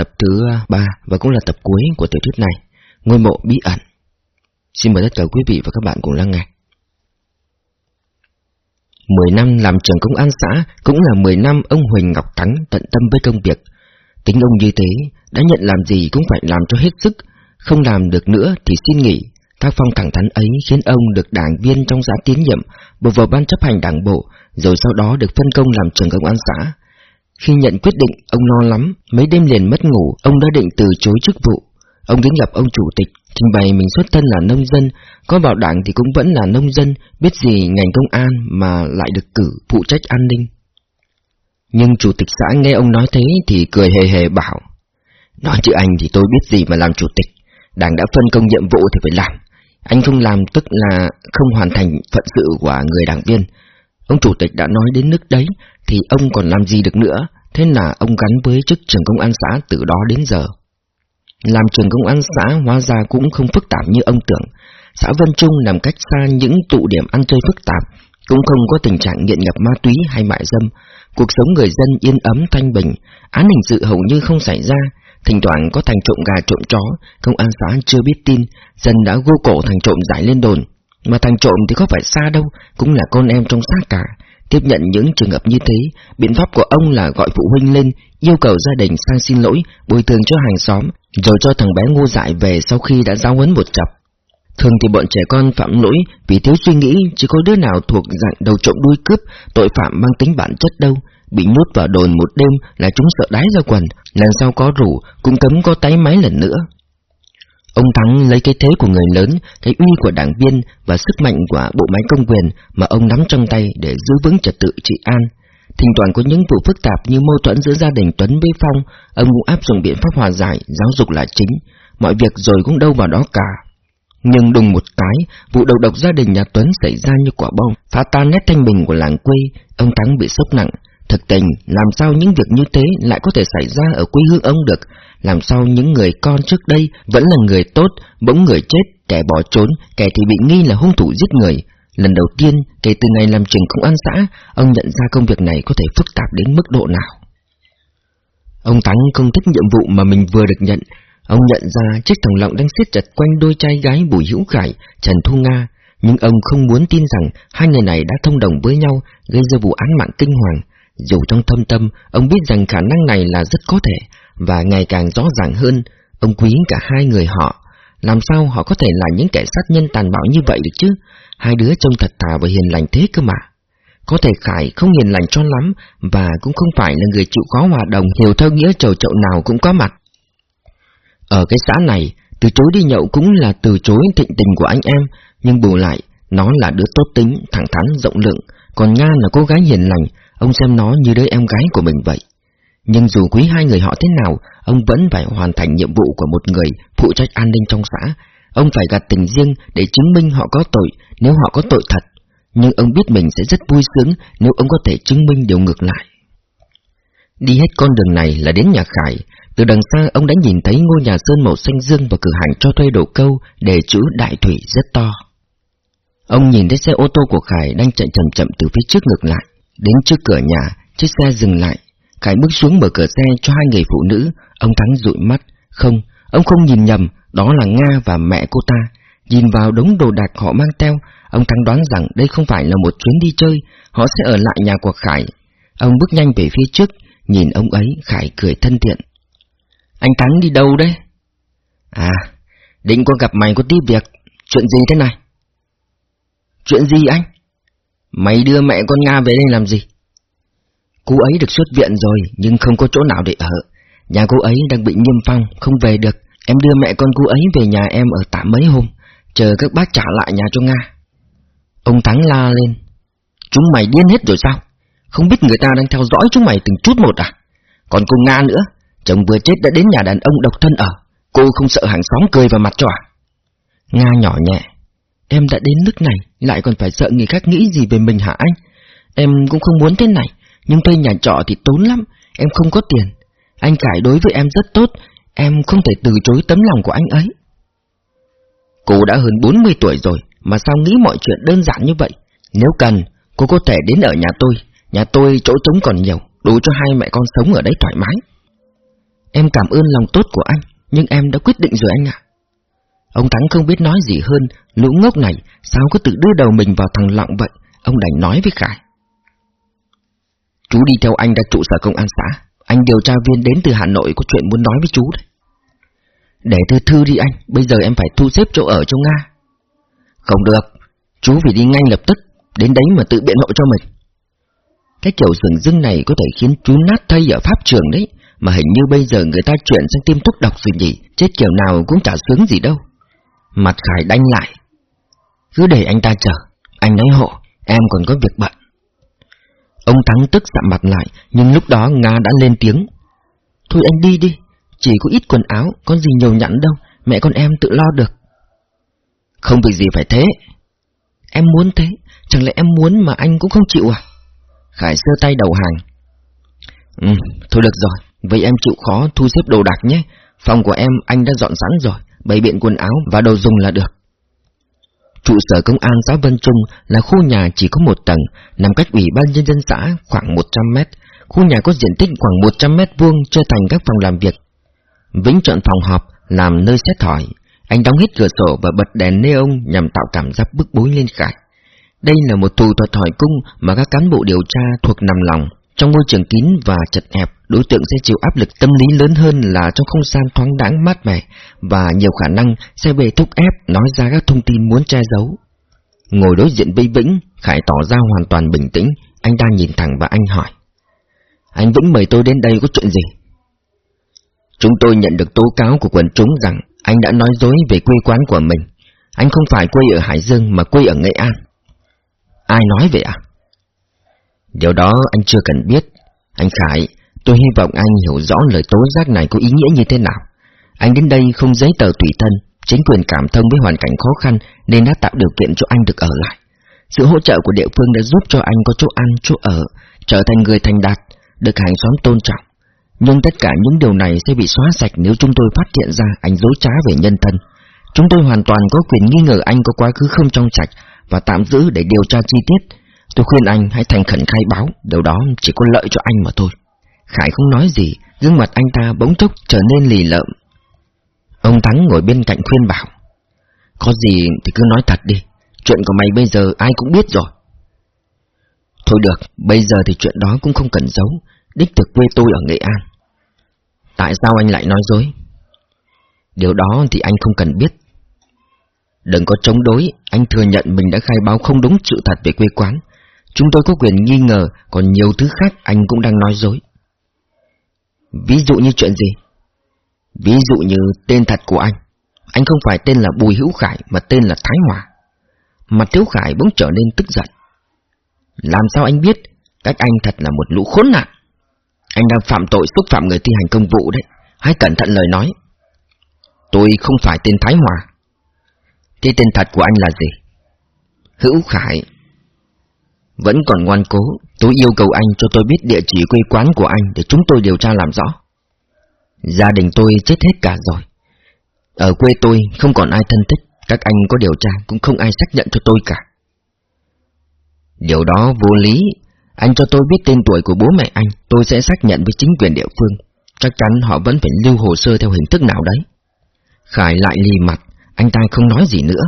tập thứ 3 và cũng là tập cuối của tiểu thuyết này, Ngôi mộ bí ẩn. Xin mời tất cả quý vị và các bạn cùng lắng nghe. 10 năm làm trưởng công an xã cũng là 10 năm ông Huỳnh Ngọc Thắng tận tâm với công việc. Tính ông như thế, đã nhận làm gì cũng phải làm cho hết sức, không làm được nữa thì xin nghỉ. Tác phong thẳng thắn ấy khiến ông được đảng viên trong xã tiến nhiệm, bầu vào ban chấp hành đảng bộ, rồi sau đó được phân công làm trưởng công an xã. Khi nhận quyết định, ông lo lắm, mấy đêm liền mất ngủ, ông đã định từ chối chức vụ. Ông đến gặp ông chủ tịch, trình bày mình xuất thân là nông dân, có vào đảng thì cũng vẫn là nông dân, biết gì ngành công an mà lại được cử phụ trách an ninh. Nhưng chủ tịch xã nghe ông nói thế thì cười hề hề bảo, nói chứ anh thì tôi biết gì mà làm chủ tịch, đảng đã phân công nhiệm vụ thì phải làm. Anh không làm tức là không hoàn thành phận sự của người đảng viên. Ông chủ tịch đã nói đến nước đấy, thì ông còn làm gì được nữa, thế là ông gắn với chức trưởng công an xã từ đó đến giờ. Làm trưởng công an xã hóa ra cũng không phức tạp như ông tưởng. Xã Vân Trung nằm cách xa những tụ điểm ăn chơi phức tạp, cũng không có tình trạng nghiện ngập ma túy hay mại dâm. Cuộc sống người dân yên ấm thanh bình, án hình sự hầu như không xảy ra. Thỉnh thoảng có thành trộm gà trộm chó, công an xã chưa biết tin, dân đã gô cổ thành trộm giải lên đồn. Mà thằng trộm thì có phải xa đâu, cũng là con em trong xã cả. Tiếp nhận những trường hợp như thế, biện pháp của ông là gọi phụ huynh lên, yêu cầu gia đình sang xin lỗi, bồi thường cho hàng xóm, rồi cho thằng bé ngu dại về sau khi đã giáo huấn một chập. Thường thì bọn trẻ con phạm lỗi vì thiếu suy nghĩ, chỉ có đứa nào thuộc dạng đầu trộm đuôi cướp, tội phạm mang tính bản chất đâu. Bị nhốt vào đồn một đêm là chúng sợ đái ra quần, lần sau có rủ, cũng cấm có tái máy lần nữa. Ông Thắng lấy cái thế của người lớn, cái uy của đảng viên và sức mạnh của bộ máy công quyền mà ông nắm trong tay để giữ vững trật tự trị an. Thỉnh thoảng có những vụ phức tạp như mâu thuẫn giữa gia đình Tuấn với Phong, ông cũng áp dụng biện pháp hòa giải, giáo dục là chính, mọi việc rồi cũng đâu vào đó cả. Nhưng đùng một cái, vụ đầu độc gia đình nhà Tuấn xảy ra như quả bom, phá tan nét thanh bình của làng quê, ông Thắng bị sốc nặng. Thực tình, làm sao những việc như thế lại có thể xảy ra ở quê hương ông được, làm sao những người con trước đây vẫn là người tốt, bỗng người chết, kẻ bỏ trốn, kẻ thì bị nghi là hung thủ giết người. Lần đầu tiên, kể từ ngày làm trưởng công an xã, ông nhận ra công việc này có thể phức tạp đến mức độ nào. Ông Thắng không thích nhiệm vụ mà mình vừa được nhận. Ông nhận ra chiếc thòng lọng đang siết chặt quanh đôi trai gái Bùi Hữu Khải, Trần Thu Nga, nhưng ông không muốn tin rằng hai người này đã thông đồng với nhau gây ra vụ án mạng kinh hoàng. Dù trong thâm tâm, ông biết rằng khả năng này là rất có thể, và ngày càng rõ ràng hơn, ông quý cả hai người họ. Làm sao họ có thể là những kẻ sát nhân tàn bạo như vậy được chứ? Hai đứa trông thật thà và hiền lành thế cơ mà. Có thể Khải không hiền lành cho lắm, và cũng không phải là người chịu khó hòa đồng hiểu theo nghĩa trầu chậu nào cũng có mặt. Ở cái xã này, từ chối đi nhậu cũng là từ chối thịnh tình của anh em, nhưng bù lại, nó là đứa tốt tính, thẳng thắn, rộng lượng, còn Nga là cô gái hiền lành, ông xem nó như đứa em gái của mình vậy. Nhưng dù quý hai người họ thế nào, ông vẫn phải hoàn thành nhiệm vụ của một người phụ trách an ninh trong xã. Ông phải gạt tình riêng để chứng minh họ có tội nếu họ có tội thật. Nhưng ông biết mình sẽ rất vui sướng nếu ông có thể chứng minh điều ngược lại. Đi hết con đường này là đến nhà Khải. Từ đằng xa ông đã nhìn thấy ngôi nhà sơn màu xanh dương và cửa hàng cho thuê đồ câu để chữ đại thủy rất to. Ông nhìn thấy xe ô tô của Khải đang chạy chậm chậm từ phía trước ngược lại. Đến trước cửa nhà, chiếc xe dừng lại, Khải bước xuống mở cửa xe cho hai người phụ nữ, ông Thắng dụi mắt. Không, ông không nhìn nhầm, đó là Nga và mẹ cô ta. Nhìn vào đống đồ đạc họ mang theo, ông Thắng đoán rằng đây không phải là một chuyến đi chơi, họ sẽ ở lại nhà của Khải. Ông bước nhanh về phía trước, nhìn ông ấy, Khải cười thân thiện. Anh Thắng đi đâu đấy? À, định có gặp mày có tí việc, chuyện gì thế này? Chuyện gì anh? Mày đưa mẹ con Nga về đây làm gì? Cô ấy được xuất viện rồi nhưng không có chỗ nào để ở. Nhà cô ấy đang bị nghiêm phong, không về được. Em đưa mẹ con cô ấy về nhà em ở tạm mấy hôm, chờ các bác trả lại nhà cho Nga. Ông Thắng la lên. Chúng mày điên hết rồi sao? Không biết người ta đang theo dõi chúng mày từng chút một à? Còn cô Nga nữa, chồng vừa chết đã đến nhà đàn ông độc thân ở. Cô không sợ hàng xóm cười vào mặt cho à? Nga nhỏ nhẹ. Em đã đến nước này, lại còn phải sợ người khác nghĩ gì về mình hả anh? Em cũng không muốn thế này. Nhưng thuê nhà trọ thì tốn lắm, em không có tiền. Anh Khải đối với em rất tốt, em không thể từ chối tấm lòng của anh ấy. Cô đã hơn 40 tuổi rồi, mà sao nghĩ mọi chuyện đơn giản như vậy? Nếu cần, cô có thể đến ở nhà tôi, nhà tôi chỗ trống còn nhiều, đủ cho hai mẹ con sống ở đấy thoải mái. Em cảm ơn lòng tốt của anh, nhưng em đã quyết định rồi anh ạ. Ông Thắng không biết nói gì hơn, lũ ngốc này sao có tự đưa đầu mình vào thằng Lọng vậy, ông đành nói với Khải. Chú đi theo anh ra trụ sở công an xã, anh điều tra viên đến từ Hà Nội có chuyện muốn nói với chú đấy. Để thư thư đi anh, bây giờ em phải thu xếp chỗ ở cho Nga. Không được, chú phải đi ngay lập tức, đến đấy mà tự biện hộ cho mình. Cái kiểu rừng rưng này có thể khiến chú nát thây ở pháp trường đấy, mà hình như bây giờ người ta chuyển sang tiêm thuốc độc rồi nhỉ, chết kiểu nào cũng chả sướng gì đâu. Mặt Khải đánh lại. Cứ để anh ta chờ, anh nói hộ, em còn có việc bận. Ông Thắng tức sạm mặt lại, nhưng lúc đó Nga đã lên tiếng. Thôi anh đi đi, chỉ có ít quần áo, có gì nhiều nhẵn đâu, mẹ con em tự lo được. Không việc gì phải thế. Em muốn thế, chẳng lẽ em muốn mà anh cũng không chịu à? Khải sơ tay đầu hàng. Ừ, thôi được rồi, vậy em chịu khó thu xếp đồ đạc nhé. Phòng của em anh đã dọn sẵn rồi, bày biện quần áo và đồ dùng là được. Trụ sở công an xã Vân Trung là khu nhà chỉ có một tầng, nằm cách ủy ban nhân dân xã khoảng 100 mét. Khu nhà có diện tích khoảng 100 mét vuông trở thành các phòng làm việc. Vĩnh chọn phòng họp làm nơi xét hỏi. Anh đóng hết cửa sổ và bật đèn neon nhằm tạo cảm giác bức bối lên Khải. Đây là một tù thuật hỏi cung mà các cán bộ điều tra thuộc nằm lòng. Trong môi trường kín và chật hẹp, đối tượng sẽ chịu áp lực tâm lý lớn hơn là trong không gian thoáng đãng mát mẻ và nhiều khả năng sẽ bị thúc ép nói ra các thông tin muốn che giấu. Ngồi đối diện với Vĩnh, Khải tỏ ra hoàn toàn bình tĩnh, anh đang nhìn thẳng và anh hỏi. Anh Vĩnh mời tôi đến đây có chuyện gì? Chúng tôi nhận được tố cáo của quần chúng rằng anh đã nói dối về quê quán của mình. Anh không phải quê ở Hải Dương mà quê ở Nghệ An. Ai nói vậy à? Điều đó anh chưa cần biết. Anh Khải, tôi hy vọng anh hiểu rõ lời tố giác này có ý nghĩa như thế nào. Anh đến đây không giấy tờ tùy thân, chính quyền cảm thông với hoàn cảnh khó khăn nên đã tạo điều kiện cho anh được ở lại. Sự hỗ trợ của địa phương đã giúp cho anh có chỗ ăn, chỗ ở, trở thành người thành đạt, được hàng xóm tôn trọng. Nhưng tất cả những điều này sẽ bị xóa sạch nếu chúng tôi phát hiện ra anh dối trá về nhân thân. Chúng tôi hoàn toàn có quyền nghi ngờ anh có quá khứ không trong sạch và tạm giữ để điều tra chi tiết. Tôi khuyên anh hãy thành khẩn khai báo, điều đó chỉ có lợi cho anh mà thôi. Khải không nói gì, gương mặt anh ta bỗng chốc trở nên lì lợm. Ông Thắng ngồi bên cạnh khuyên bảo. Có gì thì cứ nói thật đi, chuyện của mày bây giờ ai cũng biết rồi. Thôi được, bây giờ thì chuyện đó cũng không cần giấu, đích thực quê tôi ở Nghệ An. Tại sao anh lại nói dối? Điều đó thì anh không cần biết. Đừng có chống đối, anh thừa nhận mình đã khai báo không đúng sự thật về quê quán. Chúng tôi có quyền nghi ngờ, còn nhiều thứ khác anh cũng đang nói dối. Ví dụ như chuyện gì? Ví dụ như tên thật của anh. Anh không phải tên là Bùi Hữu Khải mà tên là Thái Hòa. Mặt Thiếu Khải bỗng trở nên tức giận. Làm sao anh biết cách anh thật là một lũ khốn nạn? Anh đang phạm tội xúc phạm người thi hành công vụ đấy. Hãy cẩn thận lời nói. Tôi không phải tên Thái Hòa. Thế tên thật của anh là gì? Hữu Khải. Vẫn còn ngoan cố, tôi yêu cầu anh cho tôi biết địa chỉ quê quán của anh để chúng tôi điều tra làm rõ. Gia đình tôi chết hết cả rồi. Ở quê tôi không còn ai thân thích, các anh có điều tra cũng không ai xác nhận cho tôi cả. Điều đó vô lý, anh cho tôi biết tên tuổi của bố mẹ anh, tôi sẽ xác nhận với chính quyền địa phương. Chắc chắn họ vẫn phải lưu hồ sơ theo hình thức nào đấy. Khải lại lì mặt, anh ta không nói gì nữa.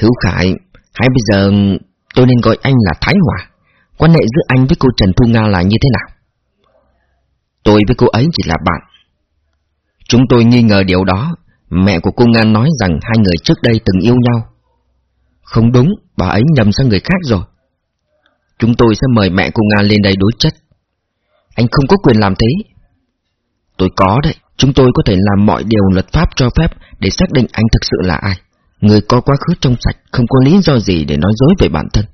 Hữu Khải, hãy bây giờ tôi nên gọi anh là Thái Hòa. Quan hệ giữa anh với cô Trần Thu Nga là như thế nào? Tôi với cô ấy chỉ là bạn. Chúng tôi nghi ngờ điều đó. Mẹ của cô Nga nói rằng hai người trước đây từng yêu nhau. Không đúng, bà ấy nhầm sang người khác rồi. Chúng tôi sẽ mời mẹ cô Nga lên đây đối chất. Anh không có quyền làm thế. Tôi có đấy, chúng tôi có thể làm mọi điều luật pháp cho phép để xác định anh thực sự là ai. Người có quá khứ trong sạch, không có lý do gì để nói dối về bản thân.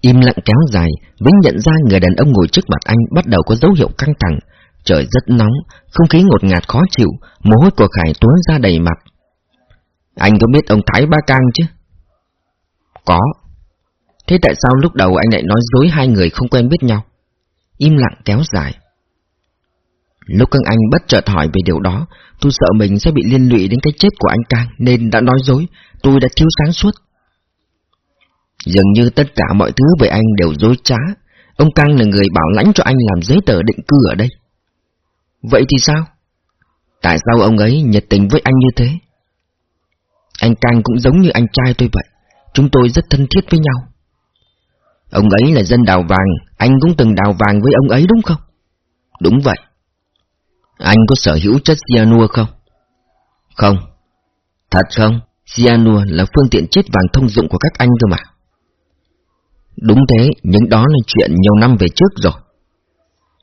Im lặng kéo dài, Vĩnh nhận ra người đàn ông ngồi trước mặt anh bắt đầu có dấu hiệu căng thẳng. Trời rất nóng, không khí ngột ngạt khó chịu, mồ hôi của Khải tuôn ra đầy mặt. Anh có biết ông Thái Ba Cang chứ? Có. Thế tại sao lúc đầu anh lại nói dối hai người không quen biết nhau? Im lặng kéo dài. Lúc các anh bất chợt hỏi về điều đó, tôi sợ mình sẽ bị liên lụy đến cái chết của anh Cang nên đã nói dối, tôi đã thiếu sáng suốt. Dường như tất cả mọi thứ về anh đều dối trá, ông Cang là người bảo lãnh cho anh làm giấy tờ định cư ở đây. Vậy thì sao? Tại sao ông ấy nhiệt tình với anh như thế? Anh Cang cũng giống như anh trai tôi vậy. Chúng tôi rất thân thiết với nhau. Ông ấy là dân đào vàng, anh cũng từng đào vàng với ông ấy đúng không? Đúng vậy. Anh có sở hữu chất cyanua không? Không. Thật không? Cyanua là phương tiện chết vàng thông dụng của các anh cơ mà. Đúng thế, nhưng đó là chuyện nhiều năm về trước rồi.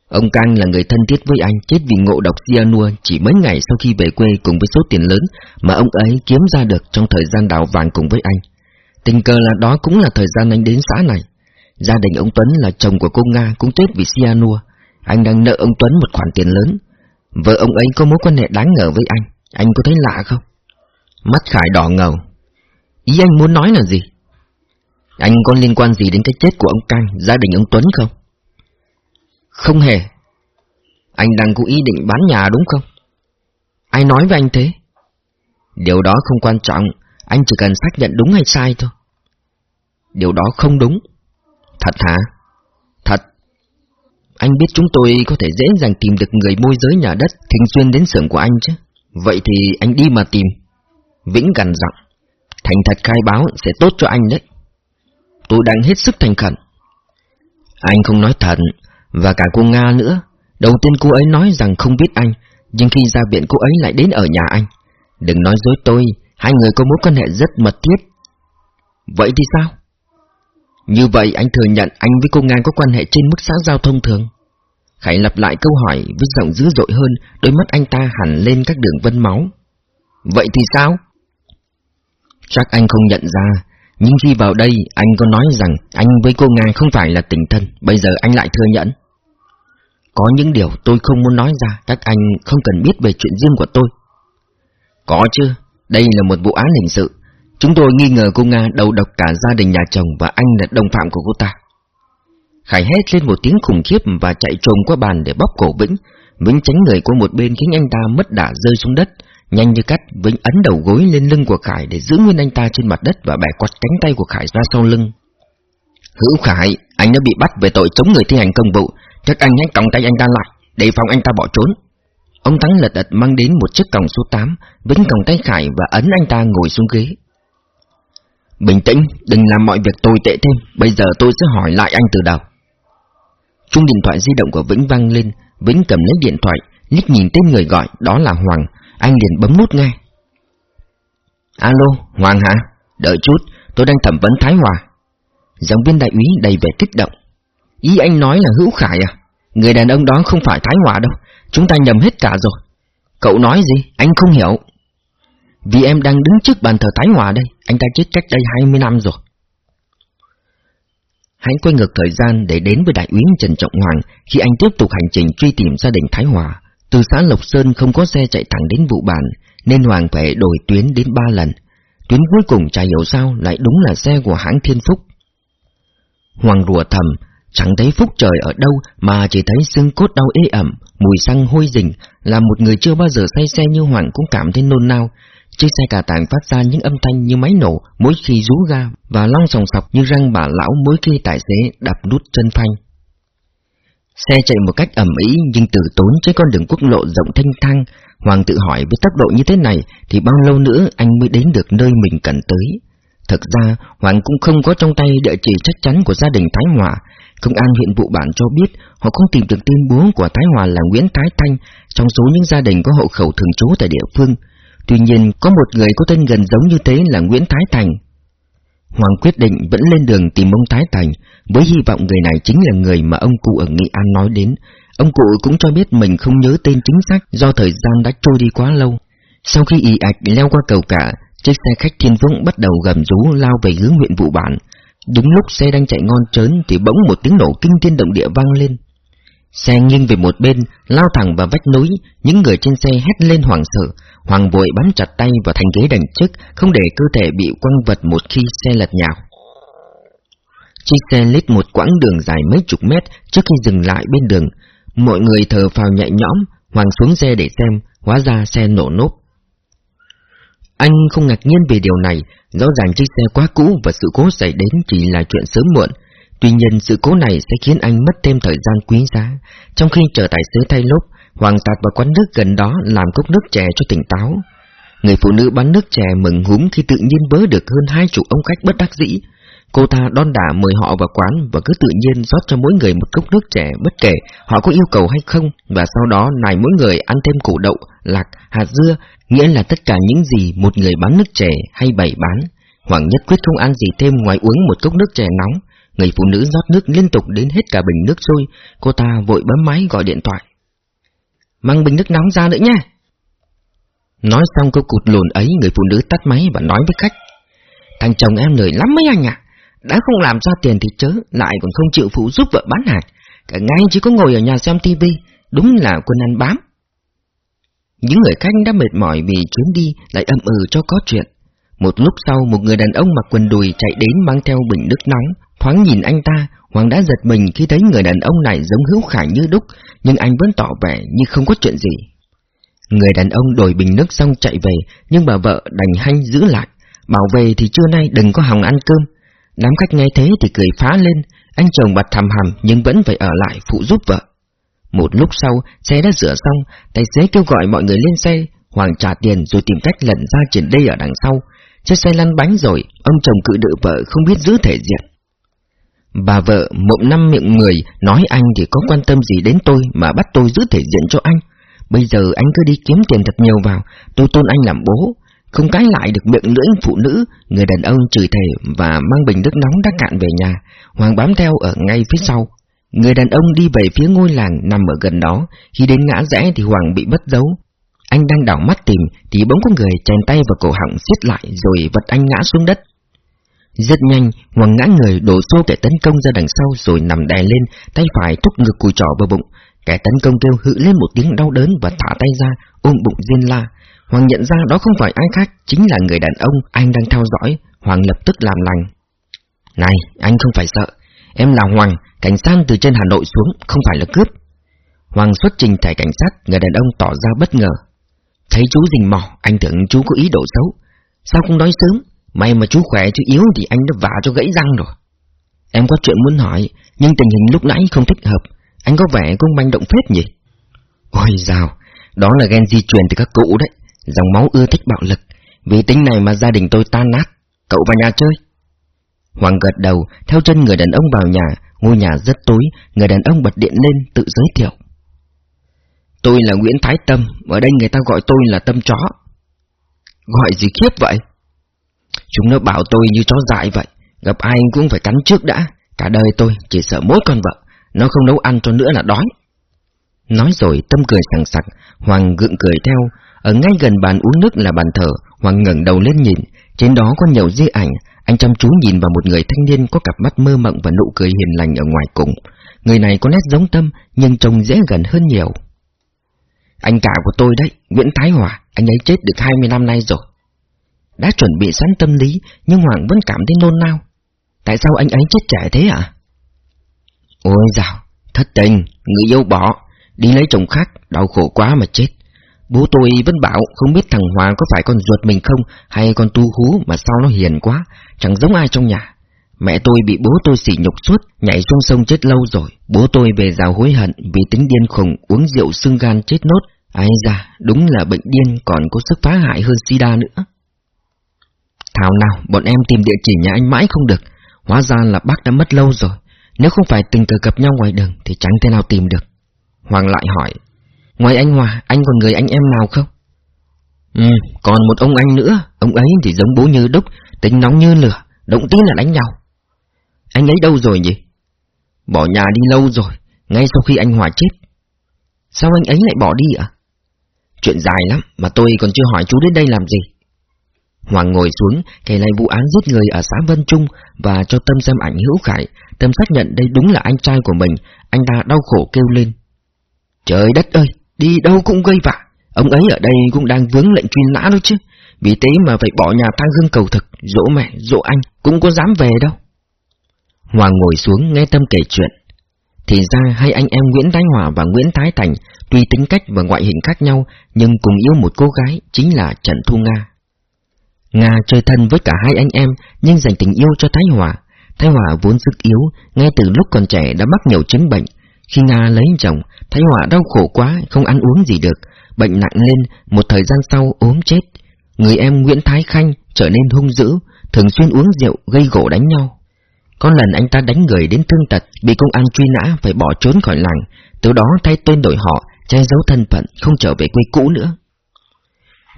Ông Cang là người thân thiết với anh chết vì ngộ độc cyanua chỉ mấy ngày sau khi về quê cùng với số tiền lớn mà ông ấy kiếm ra được trong thời gian đào vàng cùng với anh. Tình cờ là đó cũng là thời gian anh đến xã này. Gia đình ông Tuấn là chồng của cô Nga cũng chết vì cyanua. Anh đang nợ ông Tuấn một khoản tiền lớn. Vợ ông ấy có mối quan hệ đáng ngờ với anh. Anh có thấy lạ không? Mắt Khải đỏ ngầu. Ý anh muốn nói là gì? Anh có liên quan gì đến cái chết của ông Cang, gia đình ông Tuấn không? Không hề. Anh đang có ý định bán nhà đúng không? Ai nói với anh thế? Điều đó không quan trọng, anh chỉ cần xác nhận đúng hay sai thôi. Điều đó không đúng. Thật hả? Anh biết chúng tôi có thể dễ dàng tìm được người môi giới nhà đất thường xuyên đến xưởng của anh chứ. Vậy thì anh đi mà tìm. Vĩnh gằn giọng. Thành thật khai báo sẽ tốt cho anh đấy. Tôi đang hết sức thành khẩn. Anh không nói thật, và cả cô Nga nữa. Đầu tiên cô ấy nói rằng không biết anh, nhưng khi ra viện cô ấy lại đến ở nhà anh. Đừng nói dối tôi, hai người có mối quan hệ rất mật thiết. Vậy thì sao? Như vậy anh thừa nhận anh với cô Nga có quan hệ trên mức xã giao thông thường. Khải lặp lại câu hỏi với giọng dữ dội hơn, đôi mắt anh ta hẳn lên các đường vân máu. Vậy thì sao? Chắc anh không nhận ra, nhưng khi vào đây anh có nói rằng anh với cô Nga không phải là tình thân, bây giờ anh lại thừa nhận. Có những điều tôi không muốn nói ra, các anh không cần biết về chuyện riêng của tôi. Có chứ, đây là một vụ án hình sự. Chúng tôi nghi ngờ cô Nga đầu độc cả gia đình nhà chồng và anh là đồng phạm của cô ta. Khải hét lên một tiếng khủng khiếp và chạy trồm qua bàn để bóp cổ Vĩnh. Vĩnh tránh người qua một bên khiến anh ta mất đả rơi xuống đất. Nhanh như cắt, Vĩnh ấn đầu gối lên lưng của Khải để giữ nguyên anh ta trên mặt đất và bẻ quạt cánh tay của Khải ra sau lưng. Hữu Khải, anh đã bị bắt về tội chống người thi hành công vụ. Chắc anh hãy còng tay anh ta lại, để phòng anh ta bỏ trốn. Ông Thắng lật đật mang đến một chiếc còng số 8, Vĩnh còng tay Khải và ấn anh ta ngồi xuống ghế. Bình tĩnh, đừng làm mọi việc tồi tệ thêm, bây giờ tôi sẽ hỏi lại anh từ đầu. Chung điện thoại di động của Vĩnh vang lên, Vĩnh cầm lấy điện thoại, liếc nhìn tên người gọi, đó là Hoàng, anh liền bấm nút nghe. Alo, Hoàng hả? Đợi chút, tôi đang thẩm vấn Thái Hòa. Giọng viên đại úy đầy vẻ kích động. Ý anh nói là Hữu Khải à? Người đàn ông đó không phải Thái Hòa đâu, chúng ta nhầm hết cả rồi. Cậu nói gì? Anh không hiểu. Vì em đang đứng trước bàn thờ Thái Hòa đây, anh ta chết cách đây 20 năm rồi. Hãy quay ngược thời gian để đến với đại úy Trần Trọng Hoàng khi anh tiếp tục hành trình truy tìm gia đình Thái Hòa. Từ xã Lộc Sơn không có xe chạy thẳng đến vụ bản, nên Hoàng phải đổi tuyến đến ba lần. Tuyến cuối cùng chả hiểu sao lại đúng là xe của hãng Thiên Phúc. Hoàng rùa thầm, chẳng thấy phúc trời ở đâu mà chỉ thấy xương cốt đau ê ẩm, mùi xăng hôi rình, là một người chưa bao giờ say xe như Hoàng cũng cảm thấy nôn nao. Chiếc xe cà tàng phát ra những âm thanh như máy nổ mỗi khi rú ga và long sòng sọc như răng bà lão mỗi khi tài xế đạp nút chân phanh. Xe chạy một cách ẩm ý nhưng từ tốn trên con đường quốc lộ rộng thanh thang. Hoàng tự hỏi với tốc độ như thế này thì bao lâu nữa anh mới đến được nơi mình cần tới. Thực ra, Hoàng cũng không có trong tay địa chỉ chắc chắn của gia đình Thái Hòa. Công an huyện Vụ Bản cho biết họ không tìm được tên bố của Thái Hòa là Nguyễn Thái Thanh trong số những gia đình có hộ khẩu thường trú tại địa phương. Tuy nhiên, có một người có tên gần giống như thế là Nguyễn Thái Thành. Hoàng quyết định vẫn lên đường tìm ông Thái Thành, với hy vọng người này chính là người mà ông cụ ở Nghị An nói đến. Ông cụ cũng cho biết mình không nhớ tên chính xác do thời gian đã trôi đi quá lâu. Sau khi ì ạch leo qua cầu cả, chiếc xe khách thiên vũng bắt đầu gầm rú lao về hướng huyện vụ bản. Đúng lúc xe đang chạy ngon trớn thì bỗng một tiếng nổ kinh thiên động địa vang lên. Xe nghiêng về một bên, lao thẳng vào vách núi, những người trên xe hét lên hoảng sợ, Hoàng vội bám chặt tay vào thành ghế đằng trước, không để cơ thể bị quăng vật một khi xe lật nhào. Chiếc xe lết một quãng đường dài mấy chục mét trước khi dừng lại bên đường. Mọi người thở phào nhẹ nhõm, Hoàng xuống xe để xem, hóa ra xe nổ nốt. Anh không ngạc nhiên về điều này, rõ ràng chiếc xe quá cũ và sự cố xảy đến chỉ là chuyện sớm muộn. Tuy nhiên sự cố này sẽ khiến anh mất thêm thời gian quý giá. Trong khi chờ tài xế thay lốp, Hoàng tạt vào quán nước gần đó làm cốc nước chè cho tỉnh táo. Người phụ nữ bán nước chè mừng húm khi tự nhiên bớ được hơn hai chục ông khách bất đắc dĩ. Cô ta đon đả mời họ vào quán và cứ tự nhiên rót cho mỗi người một cốc nước chè bất kể họ có yêu cầu hay không và sau đó nài mỗi người ăn thêm củ đậu, lạc, hạt dưa, nghĩa là tất cả những gì một người bán nước chè hay bày bán. Hoàng nhất quyết không ăn gì thêm ngoài uống một cốc nước chè nóng. Người phụ nữ rót nước liên tục đến hết cả bình nước sôi, cô ta vội bấm máy gọi điện thoại. Mang bình nước nóng ra nữa nha. Nói xong câu cụt lùn ấy, người phụ nữ tắt máy và nói với khách. Thằng chồng em lười lắm mấy anh ạ. Đã không làm ra tiền thì chớ, lại còn không chịu phụ giúp vợ bán hàng. Cả ngày chỉ có ngồi ở nhà xem tivi, đúng là quân ăn bám. Những người khách đã mệt mỏi vì chuyến đi lại âm ừ cho có chuyện. Một lúc sau một người đàn ông mặc quần đùi chạy đến mang theo bình nước nóng, thoáng nhìn anh ta, Hoàng đã giật mình khi thấy người đàn ông này giống hữu khải như đúc, nhưng anh vẫn tỏ vẻ như không có chuyện gì. Người đàn ông đổi bình nước xong chạy về, nhưng bà vợ đành hanh giữ lại, bảo về thì trưa nay đừng có hòng ăn cơm. Đám khách nghe thế thì cười phá lên, anh chồng bật thầm hầm nhưng vẫn phải ở lại phụ giúp vợ. Một lúc sau, xe đã rửa xong, tài xế kêu gọi mọi người lên xe, Hoàng trả tiền rồi tìm cách lẩn ra triển đây ở đằng sau. Chiếc xe lăn bánh rồi, ông chồng cự đự vợ không biết giữ thể diện. Bà vợ mộng năm miệng người nói anh thì có quan tâm gì đến tôi mà bắt tôi giữ thể diện cho anh. Bây giờ anh cứ đi kiếm tiền thật nhiều vào, tôi tôn anh làm bố. Không cái lại được miệng lưỡi phụ nữ, người đàn ông chửi thề và mang bình nước nóng đã cạn về nhà. Hoàng bám theo ở ngay phía sau. Người đàn ông đi về phía ngôi làng nằm ở gần đó, khi đến ngã rẽ thì Hoàng bị mất dấu. Anh đang đảo mắt tìm thì bỗng có người chèn tay vào cổ họng siết lại rồi vật anh ngã xuống đất. Rất nhanh, Hoàng ngã người đổ xô kẻ tấn công ra đằng sau rồi nằm đè lên, tay phải thúc ngực cùi trỏ vào bụng. Kẻ tấn công kêu hự lên một tiếng đau đớn và thả tay ra, ôm bụng riêng la. Hoàng nhận ra đó không phải ai khác, chính là người đàn ông anh đang theo dõi. Hoàng lập tức làm lành. Này, anh không phải sợ. Em là Hoàng, cảnh sát từ trên Hà Nội xuống, không phải là cướp. Hoàng xuất trình thẻ cảnh sát, người đàn ông tỏ ra bất ngờ. Thấy chú rình mò, anh tưởng chú có ý đồ xấu. Sao không nói sớm? May mà chú khỏe chứ yếu thì anh đã vả cho gãy răng rồi. Em có chuyện muốn hỏi, nhưng tình hình lúc nãy không thích hợp. Anh có vẻ cũng manh động phết nhỉ? Ôi dào, đó là ghen di truyền từ các cụ đấy. Dòng máu ưa thích bạo lực. Vì tính này mà gia đình tôi tan nát. Cậu vào nhà chơi. Hoàng gật đầu, theo chân người đàn ông vào nhà. Ngôi nhà rất tối, người đàn ông bật điện lên tự giới thiệu. Tôi là Nguyễn Thái Tâm, ở đây người ta gọi tôi là Tâm Chó. Gọi gì khiếp vậy? Chúng nó bảo tôi như chó dại vậy, gặp ai cũng phải cắn trước đã. Cả đời tôi chỉ sợ mỗi con vợ, nó không nấu ăn cho nữa là đói. Nói rồi Tâm cười sẵn sặc, Hoàng gượng cười theo. Ở ngay gần bàn uống nước là bàn thờ, Hoàng ngẩng đầu lên nhìn, trên đó có nhiều di ảnh. Anh chăm chú nhìn vào một người thanh niên có cặp mắt mơ mộng và nụ cười hiền lành ở ngoài cùng. Người này có nét giống Tâm, nhưng trông dễ gần hơn nhiều. Anh cả của tôi đấy, Nguyễn Thái Hòa, anh ấy chết được 20 năm nay rồi. Đã chuẩn bị sẵn tâm lý, nhưng Hoàng vẫn cảm thấy nôn nao. Tại sao anh ấy chết trẻ thế à? Ôi dào, thất tình, người yêu bỏ, đi lấy chồng khác, đau khổ quá mà chết. Bố tôi vẫn bảo không biết thằng Hoàng có phải con ruột mình không hay con tu hú mà sao nó hiền quá, chẳng giống ai trong nhà. Mẹ tôi bị bố tôi sỉ nhục suốt, nhảy xuống sông chết lâu rồi. Bố tôi về rào hối hận vì tính điên khùng uống rượu xương gan chết nốt. Ai ra, đúng là bệnh điên còn có sức phá hại hơn sida nữa. Thảo nào, bọn em tìm địa chỉ nhà anh mãi không được. Hóa ra là bác đã mất lâu rồi. Nếu không phải tình cờ gặp nhau ngoài đường thì chẳng thể nào tìm được. Hoàng lại hỏi, ngoài anh Hòa, anh còn người anh em nào không? Ừ, còn một ông anh nữa, ông ấy thì giống bố như đúc, tính nóng như lửa, động tí là đánh nhau. Anh ấy đâu rồi nhỉ? Bỏ nhà đi lâu rồi, ngay sau khi anh Hòa chết. Sao anh ấy lại bỏ đi ạ? Chuyện dài lắm, mà tôi còn chưa hỏi chú đến đây làm gì. Hoàng ngồi xuống, kể lại vụ án giết người ở xã Vân Trung và cho Tâm xem ảnh hữu khải. Tâm xác nhận đây đúng là anh trai của mình, anh ta đau khổ kêu lên. Trời đất ơi, đi đâu cũng gây vạ, ông ấy ở đây cũng đang vướng lệnh truy nã đó chứ. Vì thế mà phải bỏ nhà thang hương cầu thực, dỗ mẹ, dỗ anh, cũng có dám về đâu. Hoàng ngồi xuống nghe Tâm kể chuyện. Thì ra hai anh em Nguyễn Thái Hòa và Nguyễn Thái Thành tuy tính cách và ngoại hình khác nhau nhưng cùng yêu một cô gái chính là Trần Thu Nga. Nga chơi thân với cả hai anh em nhưng dành tình yêu cho Thái Hòa. Thái Hòa vốn sức yếu, ngay từ lúc còn trẻ đã mắc nhiều chứng bệnh. Khi Nga lấy chồng, Thái Hòa đau khổ quá, không ăn uống gì được, bệnh nặng lên, một thời gian sau ốm chết. Người em Nguyễn Thái Khanh trở nên hung dữ, thường xuyên uống rượu, gây gỗ đánh nhau. Có lần anh ta đánh người đến thương tật, bị công an truy nã phải bỏ trốn khỏi làng, từ đó thay tên đổi họ, che giấu thân phận, không trở về quê cũ nữa.